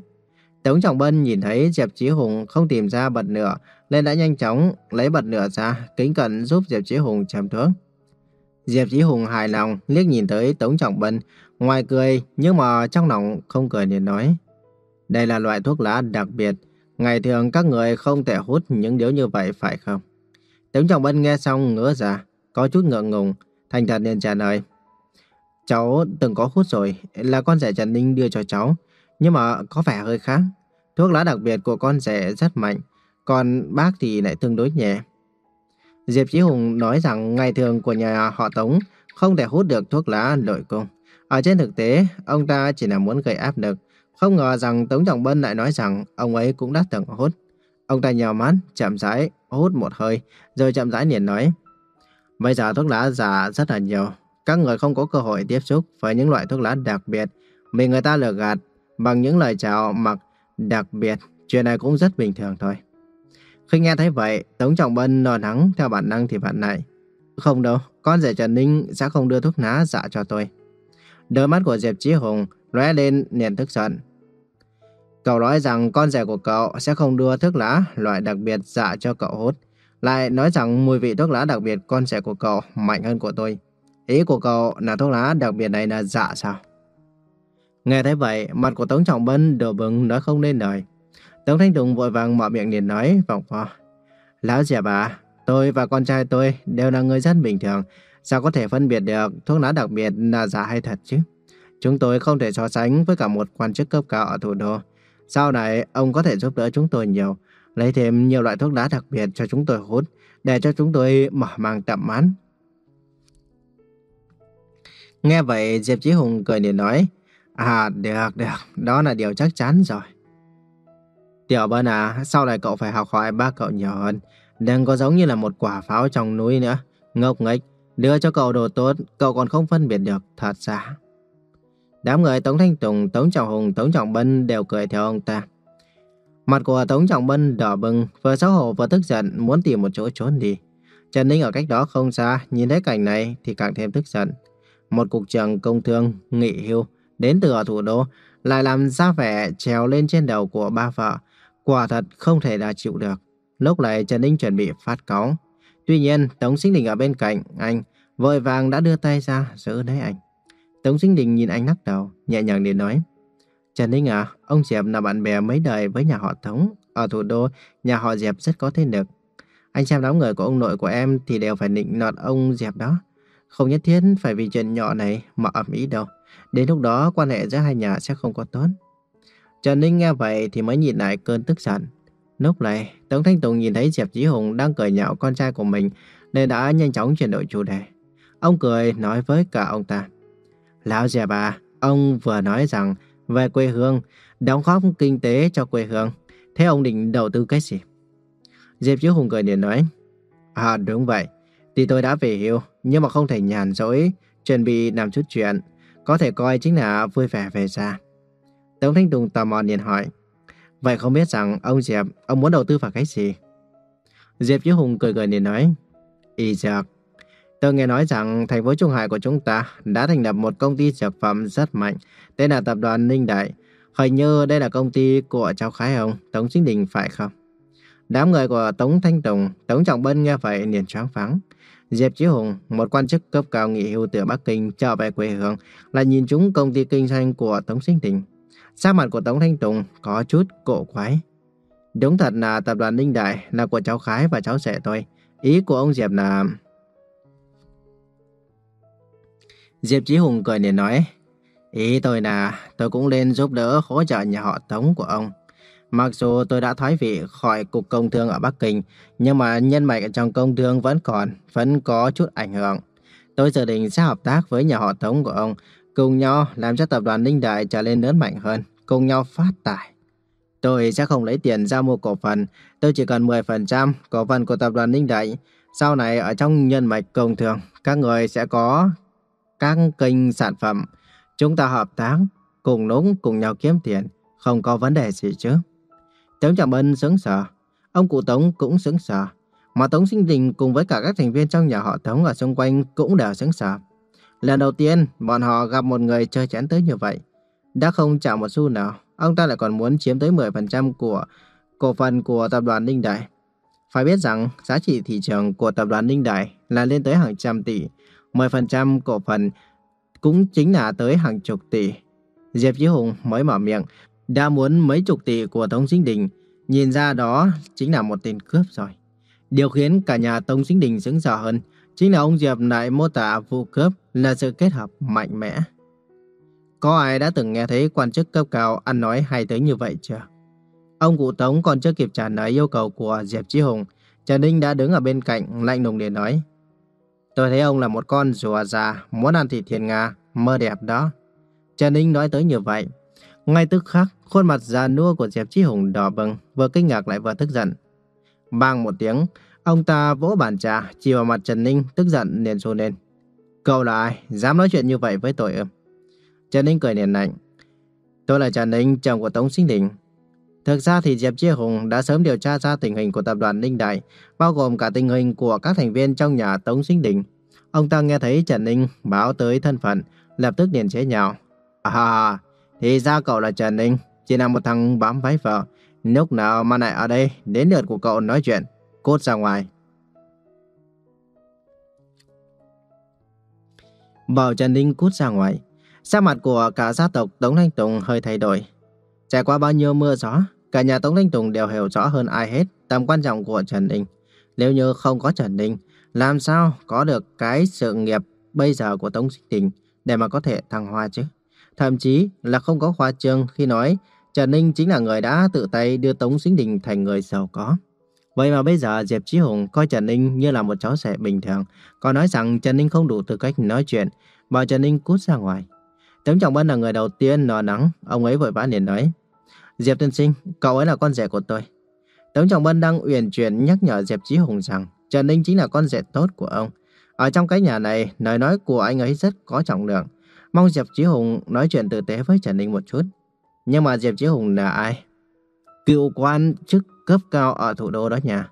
Tống Trọng Bân nhìn thấy Diệp Chí Hùng không tìm ra bật lửa, nên đã nhanh chóng lấy bật lửa ra, kính cẩn giúp Diệp Chí Hùng châm thuốc. Diệp Chí Hùng hài lòng liếc nhìn tới Tống Trọng Bân, ngoài cười nhưng mà trong lòng không cười liền nói. Đây là loại thuốc lá đặc biệt, ngày thường các người không thể hút những điếu như vậy phải không? Tống Trọng Bân nghe xong ngỡ ra, có chút ngượng ngùng, thành thật liền trả lời. Cháu từng có hút rồi, là con rể Trần Ninh đưa cho cháu, nhưng mà có vẻ hơi khác. Thuốc lá đặc biệt của con rể rất mạnh, còn bác thì lại tương đối nhẹ. Diệp Chí Hùng nói rằng ngày thường của nhà họ Tống không thể hút được thuốc lá nội cung. Ở trên thực tế, ông ta chỉ là muốn gây áp lực. Không ngờ rằng Tống Trọng Bân lại nói rằng ông ấy cũng đã từng hút. Ông ta nhào mắt, chậm rãi, hút một hơi, rồi chậm rãi liền nói. Bây giờ thuốc lá giả rất là nhiều. Các người không có cơ hội tiếp xúc với những loại thuốc lá đặc biệt. vì người ta lừa gạt bằng những lời chào mặc đặc biệt. Chuyện này cũng rất bình thường thôi. Khi nghe thấy vậy, Tống Trọng Bân lo lắng theo bản năng thì bạn này. Không đâu, con rể Trần Ninh sẽ không đưa thuốc lá dạ cho tôi. Đôi mắt của Diệp Chí Hùng lóe lên liền tức giận. Cậu nói rằng con rể của cậu sẽ không đưa thuốc lá loại đặc biệt dạ cho cậu hút. Lại nói rằng mùi vị thuốc lá đặc biệt con rể của cậu mạnh hơn của tôi. Ý của cậu là thuốc lá đặc biệt này là dạ sao? Nghe thấy vậy, mặt của Tống Trọng Bân đổ bừng nói không nên lời. Tống Thanh Tùng vội vàng mở miệng liền nói vòng vo. Lão già bà, tôi và con trai tôi đều là người dân bình thường. Sao có thể phân biệt được thuốc lá đặc biệt là giả hay thật chứ? Chúng tôi không thể so sánh với cả một quan chức cấp cao ở thủ đô. Sau này, ông có thể giúp đỡ chúng tôi nhiều, lấy thêm nhiều loại thuốc lá đặc biệt cho chúng tôi hút, để cho chúng tôi mở mang tầm mắt. Nghe vậy, Diệp Chí Hùng cười liền nói, À, được, được, đó là điều chắc chắn rồi. Tiểu Bân à, sau này cậu phải học hỏi ba cậu nhiều hơn. Đừng có giống như là một quả pháo trong núi nữa. Ngốc nghếch, đưa cho cậu đồ tốt, cậu còn không phân biệt được, thật ra. Đám người Tống Thanh Tùng, Tống Trọng Hùng, Tống Trọng Bân đều cười theo ông ta. Mặt của Tống Trọng Bân đỏ bừng, vừa xấu hổ vừa tức giận, muốn tìm một chỗ trốn đi. Trần Ninh ở cách đó không xa, nhìn thấy cảnh này thì càng thêm tức giận. Một cục trưởng công thương, nghị hưu, đến từ ở thủ đô, lại làm ra vẻ trèo lên trên đầu của ba vợ. Quả thật không thể là chịu được. Lúc này Trần Ninh chuẩn bị phát cáu. Tuy nhiên, Tống Sinh Đình ở bên cạnh anh, vội vàng đã đưa tay ra giữ lấy anh. Tống Sinh Đình nhìn anh lắc đầu, nhẹ nhàng để nói. Trần Ninh à, ông Diệp là bạn bè mấy đời với nhà họ Tống. Ở thủ đô, nhà họ Diệp rất có thế lực. Anh xem đám người của ông nội của em thì đều phải nịnh nọt ông Diệp đó. Không nhất thiết phải vì chuyện nhỏ này mà ẩm ý đâu. Đến lúc đó quan hệ giữa hai nhà sẽ không có tốt. Trần Ninh nghe vậy thì mới nhìn lại cơn tức giận. Lúc này, Tống Thanh Tùng nhìn thấy Diệp Chí Hùng đang cười nhạo con trai của mình nên đã nhanh chóng chuyển đổi chủ đề. Ông cười nói với cả ông ta. Lão Diệp à, ông vừa nói rằng về quê hương, đóng góp kinh tế cho quê hương. Thế ông định đầu tư cái gì? Diệp Chí Hùng cười điện nói. À đúng vậy. Thì tôi đã về hưu, nhưng mà không thể nhàn rỗi, chuẩn bị làm chút chuyện. Có thể coi chính là vui vẻ về già. Tống Thanh Tùng tò mò liền hỏi. Vậy không biết rằng ông Diệp, ông muốn đầu tư vào cái gì? Diệp Chí Hùng cười cười liền nói. Y dược. Tôi nghe nói rằng thành phố Trung Hải của chúng ta đã thành lập một công ty dược phẩm rất mạnh, tên là tập đoàn Ninh Đại. Hình như đây là công ty của cháu Khái ông, Tống Chính Đình phải không? Đám người của Tống Thanh Tùng, Tống Trọng Bân nghe vậy liền choáng váng. Diệp Chí Hùng, một quan chức cấp cao nghỉ hưu từ Bắc Kinh trở về quê hương, là nhìn chúng công ty kinh doanh của Tống Sinh Đình sa mặt của Tống Thanh Tùng có chút cổ quái. Đúng thật là tập đoàn Ninh Đại là của cháu Khái và cháu rể tôi. Ý của ông Diệp là... Diệp Chí Hùng cười để nói, Ý tôi là tôi cũng nên giúp đỡ hỗ trợ nhà họ Tống của ông. Mặc dù tôi đã thoái vị khỏi cục công thương ở Bắc Kinh, nhưng mà nhân mạch trong công thương vẫn còn, vẫn có chút ảnh hưởng. Tôi dự định sẽ hợp tác với nhà họ Tống của ông, cùng nhau làm cho tập đoàn Ninh Đại trở lên lớn mạnh hơn, cùng nhau phát tài. Tôi sẽ không lấy tiền ra mua cổ phần, tôi chỉ cần 10% cổ phần của tập đoàn Ninh Đại. Sau này ở trong nhân mạch công thường, các người sẽ có các kênh sản phẩm. Chúng ta hợp tác, cùng núng cùng nhau kiếm tiền, không có vấn đề gì chứ. Tống Trọng Bân sững sờ, ông cụ Tống cũng sững sờ, mà Tống Sinh Đình cùng với cả các thành viên trong nhà họ Tống ở xung quanh cũng đều sững sờ. Lần đầu tiên, bọn họ gặp một người chơi chán tới như vậy. Đã không trả một xu nào, ông ta lại còn muốn chiếm tới 10% của cổ phần của tập đoàn Ninh Đại. Phải biết rằng giá trị thị trường của tập đoàn Ninh Đại là lên tới hàng trăm tỷ, 10% cổ phần cũng chính là tới hàng chục tỷ. Diệp Chí Hùng mới mở miệng, đã muốn mấy chục tỷ của Tống Sinh Đình, nhìn ra đó chính là một tên cướp rồi. Điều khiến cả nhà Tống Sinh Đình sững sờ hơn, chính là ông Diệp lại mô tả vụ cướp là sự kết hợp mạnh mẽ. Có ai đã từng nghe thấy quan chức cấp cao ăn nói hay tới như vậy chưa? Ông cụ Tống còn chưa kịp trả lời yêu cầu của Diệp Chí Hùng, Trần Ninh đã đứng ở bên cạnh lạnh lùng để nói. Tôi thấy ông là một con rùa già, muốn ăn thịt thiên nga, mơ đẹp đó. Trần Ninh nói tới như vậy. Ngay tức khắc, khuôn mặt già nua của Diệp Chí Hùng đỏ bừng, vừa kinh ngạc lại vừa tức giận. Bang một tiếng, ông ta vỗ bàn trà, chỉ vào mặt Trần Ninh, tức giận liền xô lên. Cậu là ai? Dám nói chuyện như vậy với tôi ư? Trần Ninh cười liền lạnh. Tôi là Trần Ninh, chồng của Tống Sinh Đình. Thực ra thì Diệp Chia Hùng đã sớm điều tra ra tình hình của tập đoàn Ninh Đại, bao gồm cả tình hình của các thành viên trong nhà Tống Sinh Đình. Ông ta nghe thấy Trần Ninh báo tới thân phận, lập tức liền chế nhạo. À, thì ra cậu là Trần Ninh, chỉ là một thằng bám váy vợ. Lúc nào mà lại ở đây, đến lượt của cậu nói chuyện, cốt ra ngoài. Bảo Trần Ninh cút ra ngoài. Sắc mặt của cả gia tộc Tống Thanh Tùng hơi thay đổi. Trải qua bao nhiêu mưa gió, cả nhà Tống Thanh Tùng đều hiểu rõ hơn ai hết tầm quan trọng của Trần Ninh. Nếu như không có Trần Ninh, làm sao có được cái sự nghiệp bây giờ của Tống Sinh Đình để mà có thể thăng hoa chứ? Thậm chí là không có khoa trương khi nói Trần Ninh chính là người đã tự tay đưa Tống Sinh Đình thành người giàu có. Vậy mà bây giờ Diệp Chí Hùng coi Trần Ninh như là một cháu trẻ bình thường, còn nói rằng Trần Ninh không đủ tư cách nói chuyện, bảo Trần Ninh cút ra ngoài. Tống Trọng Bân là người đầu tiên nò nắng, ông ấy vội vã liền nói. Diệp Tiên Sinh, cậu ấy là con rể của tôi. Tống Trọng Bân đang uyển chuyển nhắc nhở Diệp Chí Hùng rằng Trần Ninh chính là con rể tốt của ông. Ở trong cái nhà này, lời nói của anh ấy rất có trọng lượng. Mong Diệp Chí Hùng nói chuyện tử tế với Trần Ninh một chút. Nhưng mà Diệp Chí Hùng là ai? Cựu quan chức cấp cao ở thủ đô đó nhà.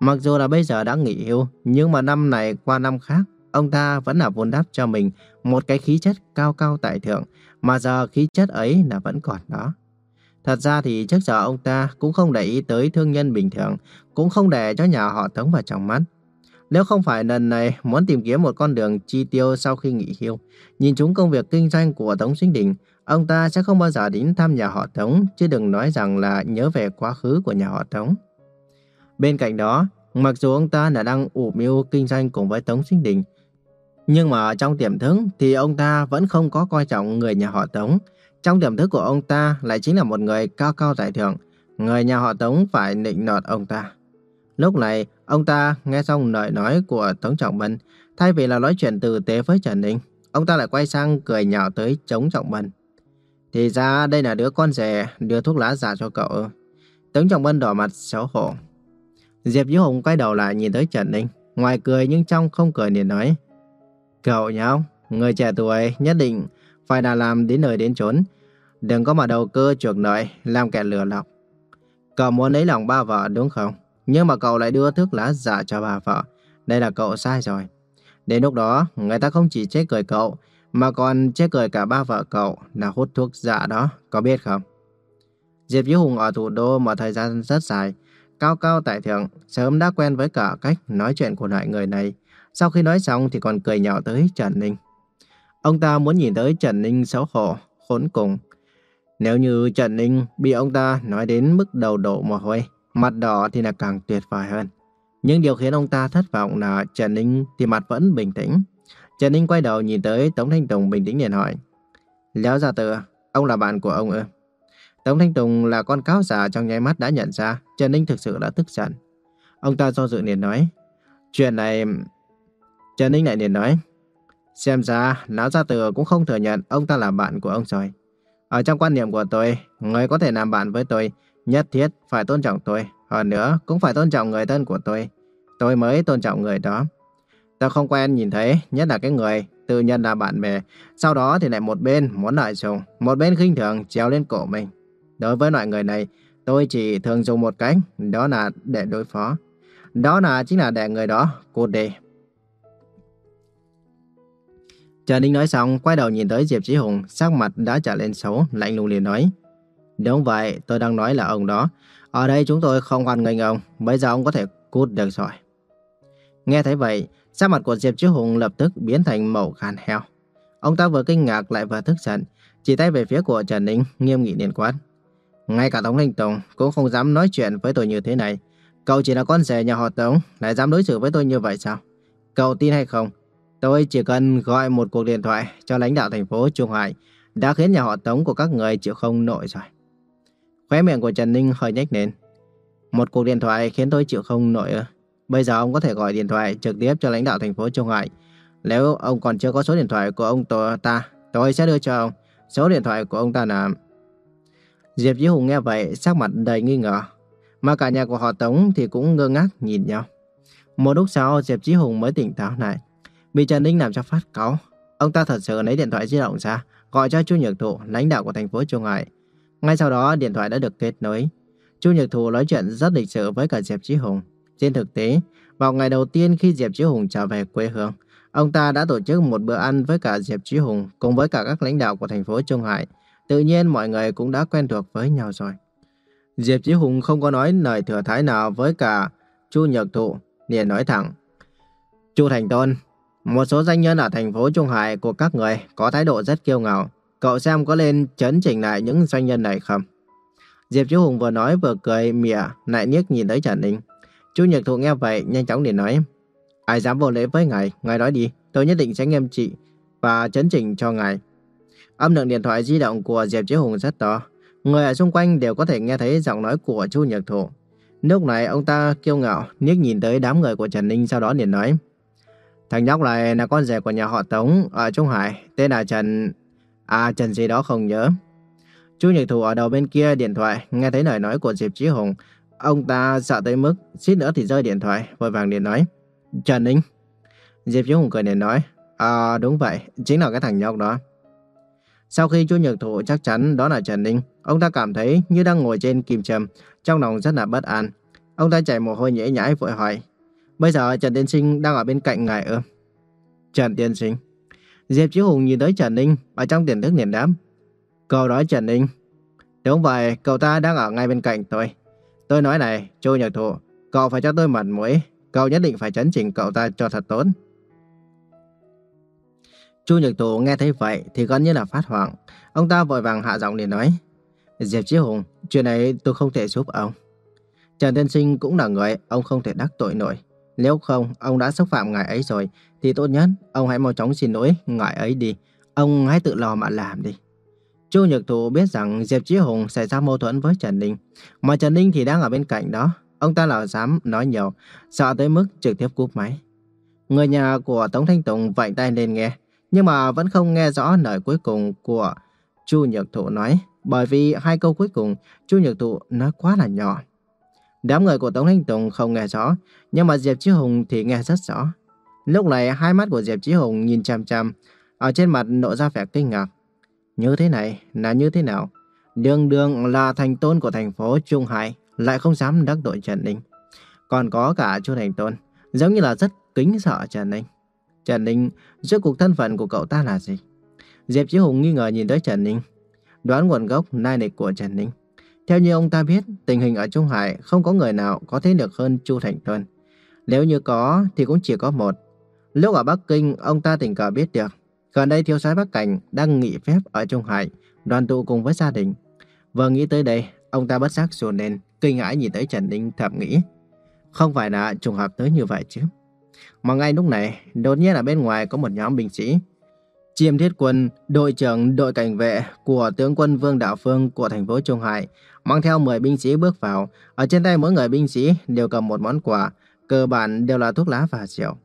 Mặc dù là bây giờ đã nghỉ hưu, nhưng mà năm này qua năm khác, ông ta vẫn là vun đắp cho mình một cái khí chất cao cao tại thượng, mà giờ khí chất ấy là vẫn còn đó. Thật ra thì trước giờ ông ta cũng không để ý tới thương nhân bình thường, cũng không để cho nhà họ Tống vào trong mắt. Nếu không phải lần này muốn tìm kiếm một con đường chi tiêu sau khi nghỉ hưu, nhìn chúng công việc kinh doanh của Tống Sinh Đình, ông ta sẽ không bao giờ đến thăm nhà họ Tống, chứ đừng nói rằng là nhớ về quá khứ của nhà họ Tống. Bên cạnh đó, mặc dù ông ta đã đang ủ mưu kinh doanh cùng với Tống Sinh Đình, nhưng mà trong tiềm thức thì ông ta vẫn không có coi trọng người nhà họ Tống. Trong tiềm thức của ông ta lại chính là một người cao cao tại thượng. Người nhà họ Tống phải nịnh nọt ông ta. Lúc này, ông ta nghe xong lời nói của Tống Trọng Bân. Thay vì là nói chuyện tử tế với Trần Ninh, ông ta lại quay sang cười nhạo tới Tống Trọng Bân. Thì ra đây là đứa con rể đưa thuốc lá giả cho cậu. Tống Trọng Bân đỏ mặt xấu hổ. Diệp Chí Hùng quay đầu lại nhìn tới Trần Ninh, ngoài cười nhưng trong không cười liền nói. Cậu nhau, người trẻ tuổi nhất định phải là làm đến nơi đến chốn. Đừng có mà đầu cơ chuộc lợi, làm kẻ lừa lọc. Cậu muốn lấy lòng ba vợ đúng không? Nhưng mà cậu lại đưa thuốc lá giả cho bà vợ. Đây là cậu sai rồi. Đến lúc đó, người ta không chỉ chế cười cậu, mà còn chế cười cả ba vợ cậu là hút thuốc giả đó, có biết không? Diệp Vũ Hùng ở thủ đô một thời gian rất dài, cao cao tại thượng, sớm đã quen với cả cách nói chuyện của loại người này. Sau khi nói xong thì còn cười nhạo tới Trần Ninh. Ông ta muốn nhìn tới Trần Ninh xấu hổ, khốn cùng. Nếu như Trần Ninh bị ông ta nói đến mức đầu đổ mồ hôi, mặt đỏ thì là càng tuyệt vời hơn. Nhưng điều khiến ông ta thất vọng là Trần Ninh thì mặt vẫn bình tĩnh. Trần Ninh quay đầu nhìn tới Tống Thanh Tùng bình tĩnh liền hỏi. Léo Gia Tự, ông là bạn của ông ư? Tống Thanh Tùng là con cáo già trong nháy mắt đã nhận ra Trần Ninh thực sự đã tức giận. Ông ta do dự liền nói. Chuyện này... Trần Ninh lại liền nói. Xem ra, Lão Gia Tử cũng không thừa nhận ông ta là bạn của ông rồi. Ở trong quan niệm của tôi, người có thể làm bạn với tôi, nhất thiết phải tôn trọng tôi. Hơn nữa, cũng phải tôn trọng người thân của tôi. Tôi mới tôn trọng người đó. Tôi không quen nhìn thấy, nhất là cái người tự nhận là bạn bè. Sau đó thì lại một bên muốn lợi dụng, một bên khinh thường treo lên cổ mình. Đối với loại người này, tôi chỉ thường dùng một cách, đó là để đối phó. Đó là chính là để người đó cút đi. Trần Ninh nói xong, quay đầu nhìn tới Diệp Chí Hùng, sắc mặt đã trở lên xấu, lạnh lùng liền nói. Đúng vậy, tôi đang nói là ông đó. Ở đây chúng tôi không hoan nghênh ông, bây giờ ông có thể cút được rồi. Nghe thấy vậy, sắc mặt của Diệp Chí Hùng lập tức biến thành màu gan heo. Ông ta vừa kinh ngạc lại vừa tức giận, chỉ tay về phía của Trần Ninh, nghiêm nghị liên quát. Ngay cả Tống Linh Tùng cũng không dám nói chuyện với tôi như thế này. Cậu chỉ là con rể nhà họ Tống, lại dám đối xử với tôi như vậy sao? Cậu tin hay không? Tôi chỉ cần gọi một cuộc điện thoại cho lãnh đạo thành phố Trung Hải đã khiến nhà họ Tống của các người chịu không nổi rồi. Khóe miệng của Trần Ninh hơi nhếch lên. Một cuộc điện thoại khiến tôi chịu không nổi ư? Bây giờ ông có thể gọi điện thoại trực tiếp cho lãnh đạo thành phố Trung Hải. Nếu ông còn chưa có số điện thoại của ông ta, tôi sẽ đưa cho ông. Số điện thoại của ông ta là... Diệp Chí Hùng nghe vậy, sắc mặt đầy nghi ngờ. Mà cả nhà của họ Tống thì cũng ngơ ngác nhìn nhau. Một lúc sau, Diệp Chí Hùng mới tỉnh táo lại. Bị Trần Ninh làm cho phát cáu. Ông ta thật sự lấy điện thoại di động ra, gọi cho Chu Nhật Thụ, lãnh đạo của thành phố Trung Hải. Ngay sau đó, điện thoại đã được kết nối. Chu Nhật Thụ nói chuyện rất lịch sự với cả Diệp Chí Hùng. Trên thực tế, vào ngày đầu tiên khi Diệp Chí Hùng trở về quê hương, ông ta đã tổ chức một bữa ăn với cả Diệp Chí Hùng cùng với cả các lãnh đạo của thành phố Trung Hải. Tự nhiên mọi người cũng đã quen thuộc với nhau rồi. Diệp Chí Hùng không có nói lời thừa thái nào với cả Chu Nhật Thụ, liền nói thẳng. Chu Thành Tôn, một số danh nhân ở thành phố Trung Hải của các người có thái độ rất kiêu ngạo. Cậu xem có nên chấn chỉnh lại những doanh nhân này không? Diệp Chí Hùng vừa nói vừa cười mỉa, lại niếc nhìn tới Trần Ninh. Chu Nhật Thụ nghe vậy, nhanh chóng liền nói. Ai dám vô lễ với ngài, ngài nói đi, tôi nhất định sẽ nghiêm trị và chấn chỉnh cho ngài. Âm lượng điện thoại di động của Diệp Chí Hùng rất to. Người ở xung quanh đều có thể nghe thấy giọng nói của Chu Nhật Thụ. Lúc này ông ta kiêu ngạo, niếc nhìn tới đám người của Trần Ninh sau đó liền nói. Thằng nhóc này là con rể của nhà họ Tống ở Trung Hải, tên là Trần... À, Trần gì đó không nhớ. Chu Nhật Thụ ở đầu bên kia điện thoại, nghe thấy lời nói của Diệp Chí Hùng. Ông ta sợ tới mức, suýt nữa thì rơi điện thoại, vội vàng điện nói. Trần Ninh. Diệp Chú Hùng cười liền nói. À, đúng vậy, chính là cái thằng nhóc đó. Sau khi Chu Nhược Thụ chắc chắn đó là Trần Ninh, ông ta cảm thấy như đang ngồi trên kim châm, trong lòng rất là bất an. Ông ta chảy mồ hôi nhễ nhãi vội hỏi. Bây giờ Trần Tiên Sinh đang ở bên cạnh ngài ư? Trần Tiên Sinh. Diệp Chí Hùng nhìn tới Trần Ninh ở trong tiềm thức liền đáp. Cậu nói Trần Ninh. Đúng vậy, cậu ta đang ở ngay bên cạnh tôi. Tôi nói này, Chu Nhật Thụ, cậu phải cho tôi mặt mũi. Cậu nhất định phải chấn chỉnh cậu ta cho thật tốt. Chu Nhật Thụ nghe thấy vậy thì gần như là phát hoảng. Ông ta vội vàng hạ giọng để nói. Diệp Chí Hùng, chuyện này tôi không thể giúp ông. Trần Tiên Sinh cũng là người ông không thể đắc tội nổi. Nếu không, ông đã xúc phạm ngài ấy rồi, thì tốt nhất ông hãy mau chóng xin lỗi ngài ấy đi. Ông hãy tự lo mà làm đi. Chu Nhược Thụ biết rằng Diệp Chí Hùng xảy ra mâu thuẫn với Trần Ninh, mà Trần Ninh thì đang ở bên cạnh đó. Ông ta nào dám nói nhiều, sợ tới mức trực tiếp cúp máy. Người nhà của Tống Thanh Tùng vạnh tay lên nghe, nhưng mà vẫn không nghe rõ lời cuối cùng của Chu Nhược Thụ nói. bởi vì hai câu cuối cùng Chu Nhược Thụ nói quá là nhỏ. Đám người của Tống Thanh Tùng không nghe rõ, nhưng mà Diệp Chí Hùng thì nghe rất rõ. Lúc này hai mắt của Diệp Chí Hùng nhìn chăm chăm, ở trên mặt lộ ra vẻ kinh ngạc. Như thế này là như thế nào? Đường đường là thành tôn của thành phố Trung Hải, lại không dám đắc tội Trần Ninh. Còn có cả Chu Thành Tôn, giống như là rất kính sợ Trần Ninh. Trần Ninh, rốt cuộc thân phận của cậu ta là gì? Diệp Chí Hùng nghi ngờ nhìn tới Trần Ninh, đoán nguồn gốc nai lịch của Trần Ninh. Theo như ông ta biết, tình hình ở Trung Hải không có người nào có thế lực hơn Chu Thành Tôn. Nếu như có thì cũng chỉ có một. Lúc ở Bắc Kinh, ông ta tình cờ biết được. Gần đây thiếu soái Bắc Cảnh đang nghỉ phép ở Trung Hải, đoàn tụ cùng với gia đình. Vừa nghĩ tới đây, ông ta bất giác run lên, kinh ngãi nhìn tới Trần Ninh thầm nghĩ. Không phải là trùng hợp tới như vậy chứ. Mà ngay lúc này, đột nhiên ở bên ngoài có một nhóm binh sĩ. Chiêm Thiết Quân, đội trưởng đội cảnh vệ của tướng quân Vương Đạo Phương của thành phố Trung Hải, mang theo 10 binh sĩ bước vào. Ở trên tay mỗi người binh sĩ đều cầm một món quà, cơ bản đều là thuốc lá và rượu.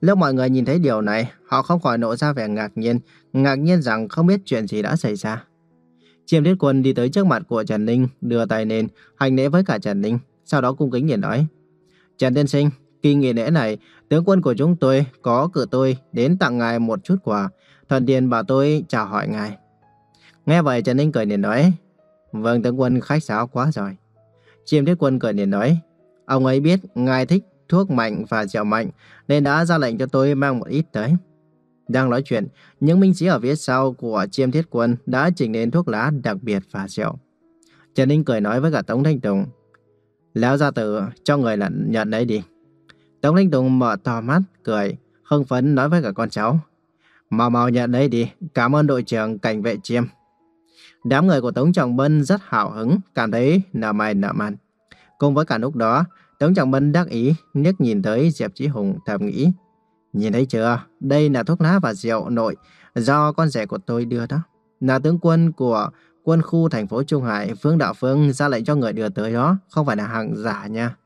Lúc mọi người nhìn thấy điều này, họ không khỏi nộ ra vẻ ngạc nhiên, ngạc nhiên rằng không biết chuyện gì đã xảy ra. Chiêm Thiết Quân đi tới trước mặt của Trần Ninh, đưa tay lên, hành lễ với cả Trần Ninh, sau đó cung kính liền nói. Trần Tiên Sinh, kỳ nghỉ lễ này, tướng quân của chúng tôi có cử tôi đến tặng ngài một chút quà, thuận tiện bảo tôi chào hỏi ngài. Nghe vậy Trần Ninh cười liền nói, Vâng tướng quân khách sáo quá rồi. Chiêm Thiết Quân cười liền nói, ông ấy biết ngài thích thuốc mạnh và rượu mạnh nên đã ra lệnh cho tôi mang một ít tới. Đang nói chuyện, những minh sĩ ở phía sau của chiêm thiết quân đã chỉnh đến thuốc lá đặc biệt và rượu. Trần Ninh cười nói với cả Tống Thanh Tùng. Lão gia tử cho người là nhận đấy đi. Tống Thanh Tùng mở to mắt, cười, hưng phấn nói với cả con cháu. Mau mau nhận đấy đi, cảm ơn đội trưởng cảnh vệ chiêm. Đám người của Tống Trọng Bân rất hào hứng, cảm thấy nở mày nở mặt. Cùng với cả lúc đó, Tống Trọng Bân đắc ý, nhếch nhìn tới Diệp Chí Hùng thầm nghĩ. Nhìn thấy chưa, đây là thuốc lá và rượu nội do con rể của tôi đưa đó. Là tướng quân của quân khu thành phố Trung Hải, Phương Đạo Phương ra lệnh cho người đưa tới đó, không phải là hàng giả nha.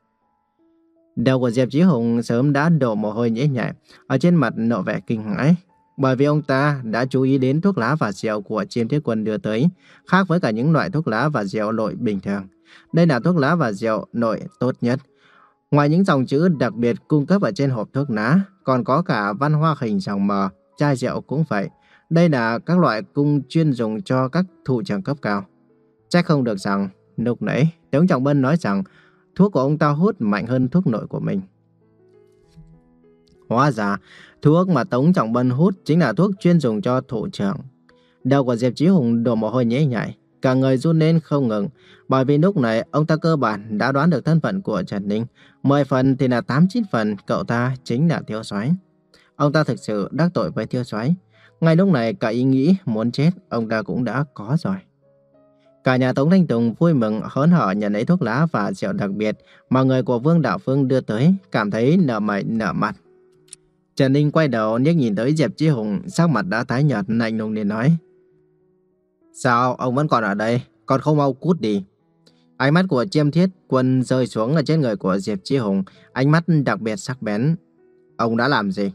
Đầu của Diệp Chí Hùng sớm đã đổ mồ hôi nhễ nhại, ở trên mặt nộ vẻ kinh hãi. Bởi vì ông ta đã chú ý đến thuốc lá và rượu của chiêm thiết quân đưa tới, khác với cả những loại thuốc lá và rượu nội bình thường. Đây là thuốc lá và rượu nội tốt nhất, Ngoài những dòng chữ đặc biệt cung cấp ở trên hộp thuốc lá, còn có cả văn hoa hình dòng mờ, chai rượu cũng vậy. Đây là các loại cung chuyên dùng cho các thủ trưởng cấp cao. Chắc không được rằng, lúc nãy, Tống Trọng Bân nói rằng thuốc của ông ta hút mạnh hơn thuốc nội của mình. Hóa ra, thuốc mà Tống Trọng Bân hút chính là thuốc chuyên dùng cho thủ trưởng. Đầu của Diệp Chí Hùng đổ mồ hôi nhễ nhại, cả người run lên không ngừng, bởi vì lúc này ông ta cơ bản đã đoán được thân phận của Trần Ninh, 10 phần thì là 8-9 phần cậu ta chính là thiếu Soái. Ông ta thực sự đắc tội với thiếu Soái. Ngay lúc này cả ý nghĩ muốn chết ông ta cũng đã có rồi. Cả nhà Tống Thanh Tùng vui mừng hớn hở nhận lấy thuốc lá và rượu đặc biệt mà người của Vương Đạo Phương đưa tới, cảm thấy nở mày nở mặt. Trần Ninh quay đầu nhếch nhìn tới Diệp Chí Hùng, sắc mặt đã tái nhợt lạnh lùng liền nói: "Sao ông vẫn còn ở đây, còn không mau cút đi?" Ánh mắt của chiêm thiết quân rơi xuống ở trên người của Diệp Chí Hùng, ánh mắt đặc biệt sắc bén. Ông đã làm gì?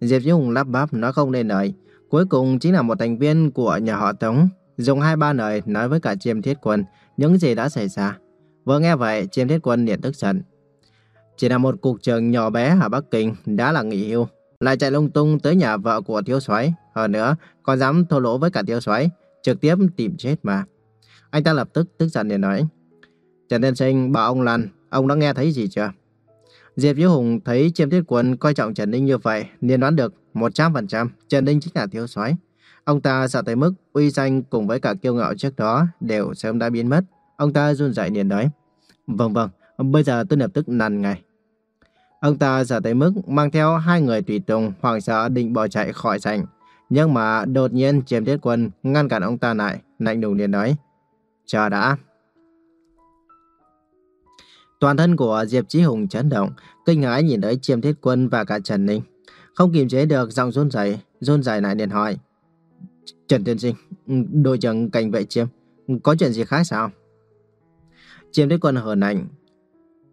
Diệp Chí Hùng lắp bắp nói không nên lời. Cuối cùng chính là một thành viên của nhà họ Tống, dùng hai ba lời nói với cả chiêm thiết quân những gì đã xảy ra. Vừa nghe vậy, chiêm thiết quân liền tức giận. Chỉ là một cục trường nhỏ bé ở Bắc Kinh đã là nghỉ hưu, lại chạy lung tung tới nhà vợ của thiếu soái, hơn nữa còn dám thô lỗ với cả thiếu soái, trực tiếp tìm chết mà. Anh ta lập tức tức giận để nói: Trần Thiên Sinh bảo ông Lan, ông đã nghe thấy gì chưa? Diệp Viễn Hùng thấy Chiêm Thiết Quân coi trọng Trần Ninh như vậy, liền đoán được 100% Trần Ninh chính là thiếu soái. Ông ta sợ tới mức uy danh cùng với cả kiêu ngạo trước đó đều sớm đã biến mất. Ông ta run rẩy liền nói: "Vâng vâng, bây giờ tôi lập tức năn ngay." Ông ta sợ tới mức mang theo hai người tùy tùng hoảng sợ định bỏ chạy khỏi sảnh, nhưng mà đột nhiên Chiêm Thiết Quân ngăn cản ông ta lại, lạnh lùng liền nói: "Chờ đã." Toàn thân của Diệp Chí Hùng chấn động, kinh hãi nhìn tới Chiêm Thiết Quân và cả Trần Ninh. Không kiềm chế được giọng run rẩy, run rẩy lại liền hỏi. Trần Tiên Sinh, đội trưởng cảnh vệ Chiêm, có chuyện gì khác sao? Chiêm Thiết Quân hờn ảnh.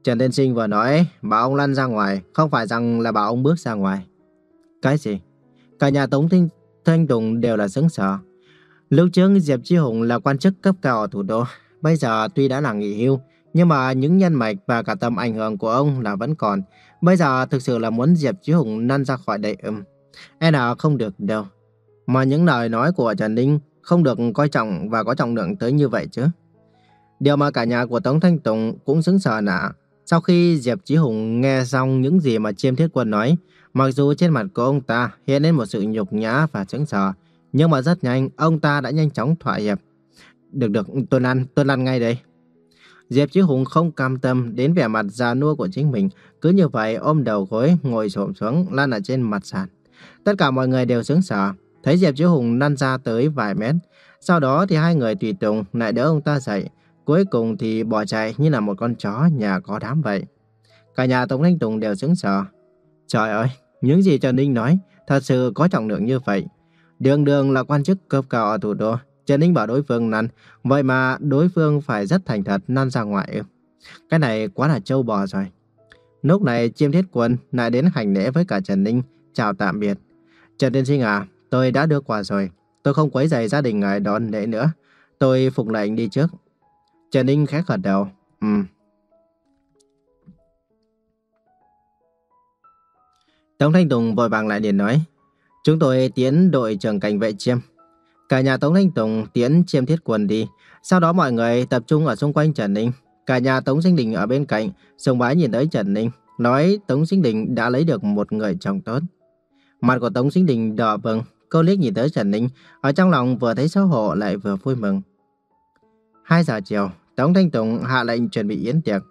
Trần Tiên Sinh vừa nói, bảo ông lăn ra ngoài, không phải rằng là bảo ông bước ra ngoài. Cái gì? Cả nhà Tống Thanh, Thanh Tùng đều là sững sờ. Lúc trước Diệp Chi Hùng là quan chức cấp cao ở thủ đô, bây giờ tuy đã là nghỉ hưu, nhưng mà những nhân mạch và cả tầm ảnh hưởng của ông là vẫn còn. Bây giờ thực sự là muốn Diệp Chí Hùng năn ra khỏi đây ừm. E là không được đâu. Mà những lời nói của Trần Ninh không được coi trọng và có trọng lượng tới như vậy chứ. Điều mà cả nhà của Tống Thanh Tùng cũng sững sờ nạ. Sau khi Diệp Chí Hùng nghe xong những gì mà Chiêm Thiết Quân nói, mặc dù trên mặt của ông ta hiện lên một sự nhục nhã và sững sờ, nhưng mà rất nhanh ông ta đã nhanh chóng thỏa hiệp. Được được, tôi lăn, tôi lăn ngay đây. Diệp Chí Hùng không cam tâm đến vẻ mặt già nua của chính mình, cứ như vậy ôm đầu gối ngồi xổm xuống lăn ở trên mặt sàn. Tất cả mọi người đều sững sờ, thấy Diệp Chí Hùng lăn ra tới vài mét. Sau đó thì hai người tùy tùng lại đỡ ông ta dậy, cuối cùng thì bỏ chạy như là một con chó nhà có đám vậy. Cả nhà Tống Thanh Tùng đều sững sờ. Trời ơi, những gì Trần Ninh nói thật sự có trọng lượng như vậy. Đường đường là quan chức cấp cao ở thủ đô, Trần Ninh bảo đối phương năn, vậy mà đối phương phải rất thành thật năn ra ngoài. Cái này quá là trâu bò rồi. Lúc này chiêm thiết quân lại đến hành lễ với cả Trần Ninh, chào tạm biệt. Trần Tiên Sinh à, tôi đã đưa quà rồi. Tôi không quấy rầy gia đình ngài đón lễ nữa. Tôi phục lệnh đi trước. Trần Ninh khẽ gật đầu. Ừ. Tống Thanh Tùng vội vàng lại liền nói. Chúng tôi tiến đội trưởng cảnh vệ chiêm. Cả nhà Tống Thanh Tùng tiến chiêm thiết quần đi. Sau đó mọi người tập trung ở xung quanh Trần Ninh. Cả nhà Tống Sinh Đình ở bên cạnh, sùng bái nhìn tới Trần Ninh, nói Tống Sinh Đình đã lấy được một người chồng tốt. Mặt của Tống Sinh Đình đỏ bừng, cô liếc nhìn tới Trần Ninh, ở trong lòng vừa thấy xấu hổ lại vừa vui mừng. 2 giờ chiều, Tống Thanh Tùng hạ lệnh chuẩn bị yến tiệc.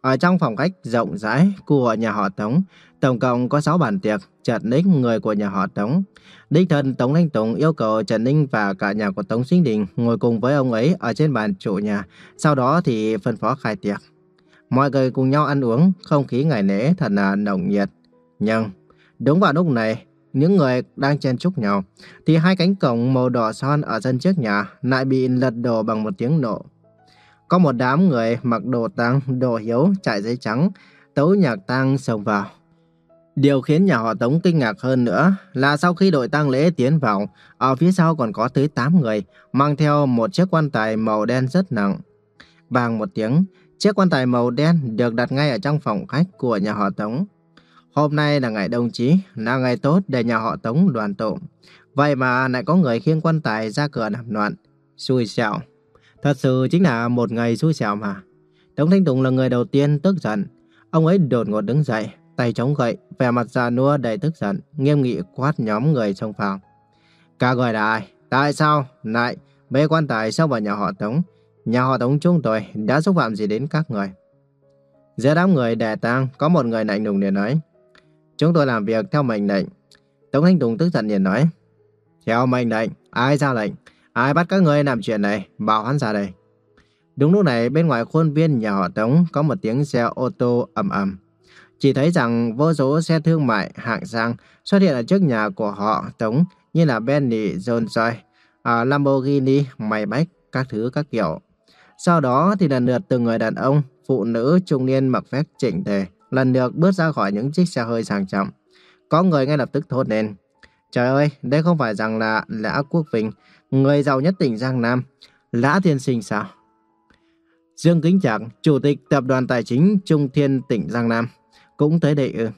Ở trong phòng khách rộng rãi của nhà họ Tống, tổng cộng có 6 bàn tiệc, chật ních người của nhà họ Tống. Đích thân Tống Thanh Tùng yêu cầu Trần Ninh và cả nhà của Tống Sinh Đình ngồi cùng với ông ấy ở trên bàn chủ nhà, sau đó thì phân phó khai tiệc. Mọi người cùng nhau ăn uống, không khí ngày lễ thật là nồng nhiệt. Nhưng, đúng vào lúc này, những người đang chen chúc nhau, thì hai cánh cổng màu đỏ son ở sân trước nhà lại bị lật đổ bằng một tiếng nổ. Có một đám người mặc đồ tang, đồ hiếu, trải giấy trắng, tấu nhạc tang xông vào. Điều khiến nhà họ Tống kinh ngạc hơn nữa là sau khi đội tang lễ tiến vào, ở phía sau còn có tới 8 người, mang theo một chiếc quan tài màu đen rất nặng. bằng một tiếng, chiếc quan tài màu đen được đặt ngay ở trong phòng khách của nhà họ Tống. Hôm nay là ngày đồng chí, là ngày tốt để nhà họ Tống đoàn tụ. Vậy mà lại có người khiêng quan tài ra cửa làm loạn. Xui xẻo. Thật sự chính là một ngày xui xẻo mà. Tống Thanh Tùng là người đầu tiên tức giận. Ông ấy đột ngột đứng dậy, tay chống gậy, vẻ mặt già nua đầy tức giận, nghiêm nghị quát nhóm người trong phòng. Các người là ai? Tại sao? Lại, bê quan tài sao vào nhà họ Tống? Nhà họ Tống chúng tôi đã xúc phạm gì đến các người? Giữa đám người đè tang, có một người lạnh lùng để nói. Chúng tôi làm việc theo mệnh lệnh. Tống Thanh Tùng tức giận liền nói. Theo mệnh lệnh, ai ra lệnh? Ai bắt các người làm chuyện này? Bảo hắn ra đây. Đúng lúc này, bên ngoài khuôn viên nhà họ Tống có một tiếng xe ô tô ầm ầm. Chỉ thấy rằng vô số xe thương mại hạng sang xuất hiện ở trước nhà của họ Tống như là Bentley, Rolls-Royce, uh, à, Lamborghini, Maybach, các thứ các kiểu. Sau đó thì lần lượt từng người đàn ông, phụ nữ trung niên mặc vest chỉnh tề, lần lượt bước ra khỏi những chiếc xe hơi sang trọng. Có người ngay lập tức thốt lên. Trời ơi, đây không phải rằng là Lã Quốc Vinh, người giàu nhất tỉnh Giang Nam. Lã Thiên Sinh sao? Dương Kính Trạng, Chủ tịch Tập đoàn Tài chính Trung Thiên tỉnh Giang Nam, cũng tới đây ư.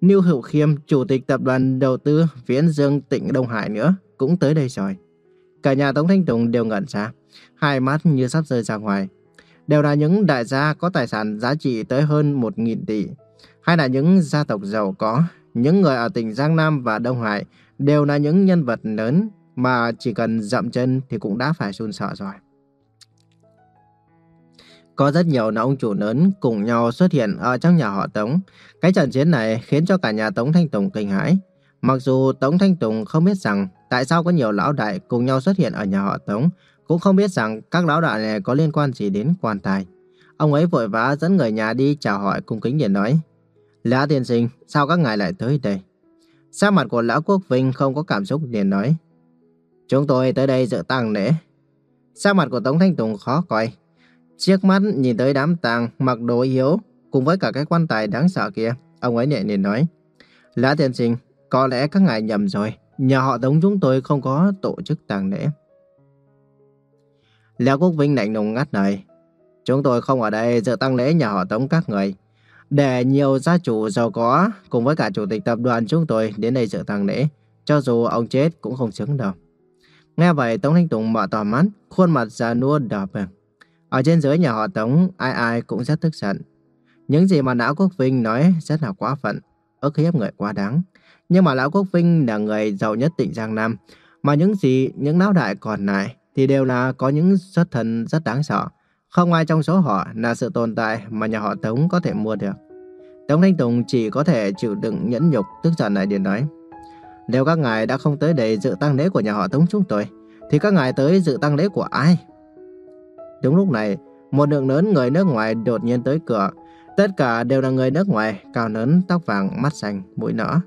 Niêu Hữu Khiêm, Chủ tịch Tập đoàn Đầu tư Viễn Dương tỉnh Đông Hải nữa, cũng tới đây rồi. Cả nhà Tống Thanh Tùng đều ngẩn ra, hai mắt như sắp rơi ra ngoài. Đều là những đại gia có tài sản giá trị tới hơn 1.000 tỷ, hay là những gia tộc giàu có, những người ở tỉnh Giang Nam và Đông Hải đều là những nhân vật lớn mà chỉ cần dậm chân thì cũng đã phải run sợ rồi. Có rất nhiều ông chủ lớn cùng nhau xuất hiện ở trong nhà họ Tống. Cái trận chiến này khiến cho cả nhà Tống Thanh Tùng kinh hãi. Mặc dù Tống Thanh Tùng không biết rằng tại sao có nhiều lão đại cùng nhau xuất hiện ở nhà họ Tống, cũng không biết rằng các lão đại này có liên quan gì đến quan tài. Ông ấy vội vã dẫn người nhà đi chào hỏi cung kính để nói. Lã tiên sinh, sao các ngài lại tới đây? Sa mặt của Lão Quốc Vinh không có cảm xúc liền nói. Chúng tôi tới đây dự tang lễ. Sắc mặt của Tống Thanh Tùng khó coi. Chiếc mắt nhìn tới đám tang mặc đồ yếu cùng với cả cái quan tài đáng sợ kia. Ông ấy nhẹ nhìn nói. Lã tiên sinh, có lẽ các ngài nhầm rồi. Nhà họ Tống chúng tôi không có tổ chức tang lễ. lão Quốc Vinh lạnh lùng ngắt lời. Chúng tôi không ở đây dự tang lễ nhà họ Tống các người. Để nhiều gia chủ giàu có cùng với cả chủ tịch tập đoàn chúng tôi đến đây dự tang lễ. Cho dù ông chết cũng không xứng đâu. Nghe vậy Tống Thanh Tùng mở to mắt, khuôn mặt già nua đỏ bừng. Ở trên dưới nhà họ Tống, ai ai cũng rất tức giận. Những gì mà Lão Quốc Vinh nói rất là quá phận, ức hiếp người quá đáng. Nhưng mà Lão Quốc Vinh là người giàu nhất tỉnh Giang Nam, mà những gì, những lão đại còn lại thì đều là có những xuất thân rất đáng sợ. Không ai trong số họ là sự tồn tại mà nhà họ Tống có thể mua được. Tống Thanh Tùng chỉ có thể chịu đựng nhẫn nhục tức giận lại điện nói. Nếu các ngài đã không tới đây dự tang lễ của nhà họ Tống chúng tôi, thì các ngài tới dự tang lễ của ai? Đúng lúc này, một lượng lớn người nước ngoài đột nhiên tới cửa. Tất cả đều là người nước ngoài, cao lớn, tóc vàng, mắt xanh, mũi nở.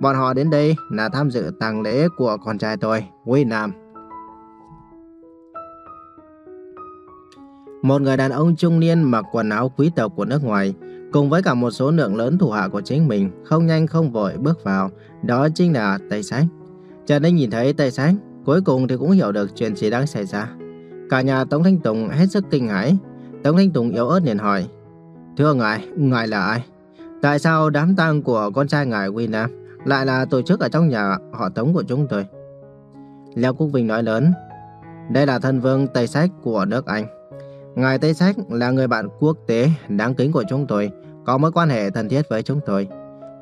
Bọn họ đến đây là tham dự tang lễ của con trai tôi, Huy Nam. Một người đàn ông trung niên mặc quần áo quý tộc của nước ngoài, cùng với cả một số lượng lớn thủ hạ của chính mình, không nhanh không vội bước vào, đó chính là Tây Sách. Trần Ninh nhìn thấy Tây Sách, cuối cùng thì cũng hiểu được chuyện gì đang xảy ra. Cả nhà Tống Thanh Tùng hết sức kinh hãi. Tống Thanh Tùng yếu ớt liền hỏi, Thưa ngài, ngài là ai? Tại sao đám tang của con trai ngài William lại là tổ chức ở trong nhà họ Tống của chúng tôi? Leo Quốc Vinh nói lớn, đây là thân vương Tây Sách của nước Anh. Ngài Tây Sách là người bạn quốc tế đáng kính của chúng tôi, có mối quan hệ thân thiết với chúng tôi.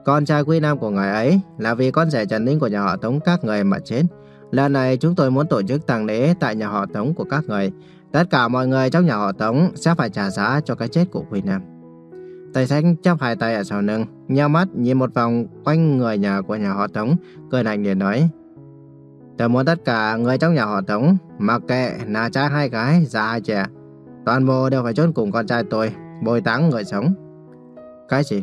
Con trai quý nam của ngài ấy là vì con rể Trần Ninh của nhà họ Tống các người mà chết. Lần này chúng tôi muốn tổ chức tang lễ tại nhà họ Tống của các người. Tất cả mọi người trong nhà họ Tống sẽ phải trả giá cho cái chết của quý nam. Tây Sách chắp hai tay ở sau lưng, nheo mắt nhìn một vòng quanh người nhà của nhà họ Tống, cười lạnh để nói. Tôi muốn tất cả người trong nhà họ Tống, mặc kệ là trai hay gái, già hay trẻ, toàn bộ đều phải chôn cùng con trai tôi, bồi táng người sống. Cái gì?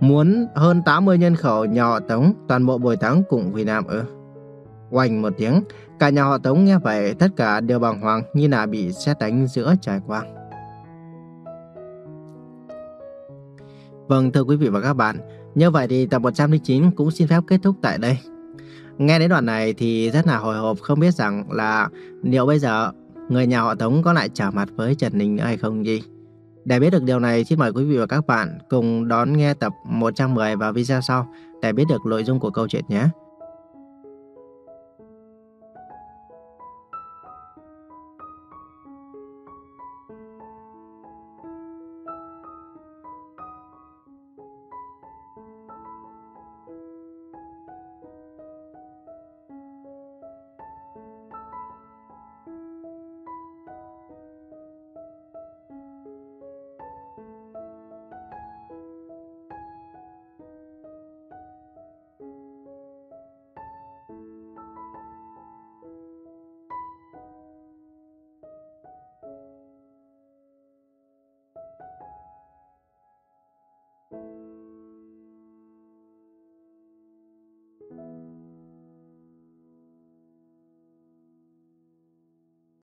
Muốn hơn 80 nhân khẩu nhà họ Tống toàn bộ bồi táng cùng Huy Nam ư? Oanh một tiếng, cả nhà họ Tống nghe vậy tất cả đều bàng hoàng như là bị xét đánh giữa trời quang. Vâng thưa quý vị và các bạn, như vậy thì tập 109 cũng xin phép kết thúc tại đây. Nghe đến đoạn này thì rất là hồi hộp không biết rằng là liệu bây giờ người nhà họ Tống có lại trả mặt với Trần Ninh nữa hay không gì. Để biết được điều này, xin mời quý vị và các bạn cùng đón nghe tập 110 vào video sau để biết được nội dung của câu chuyện nhé.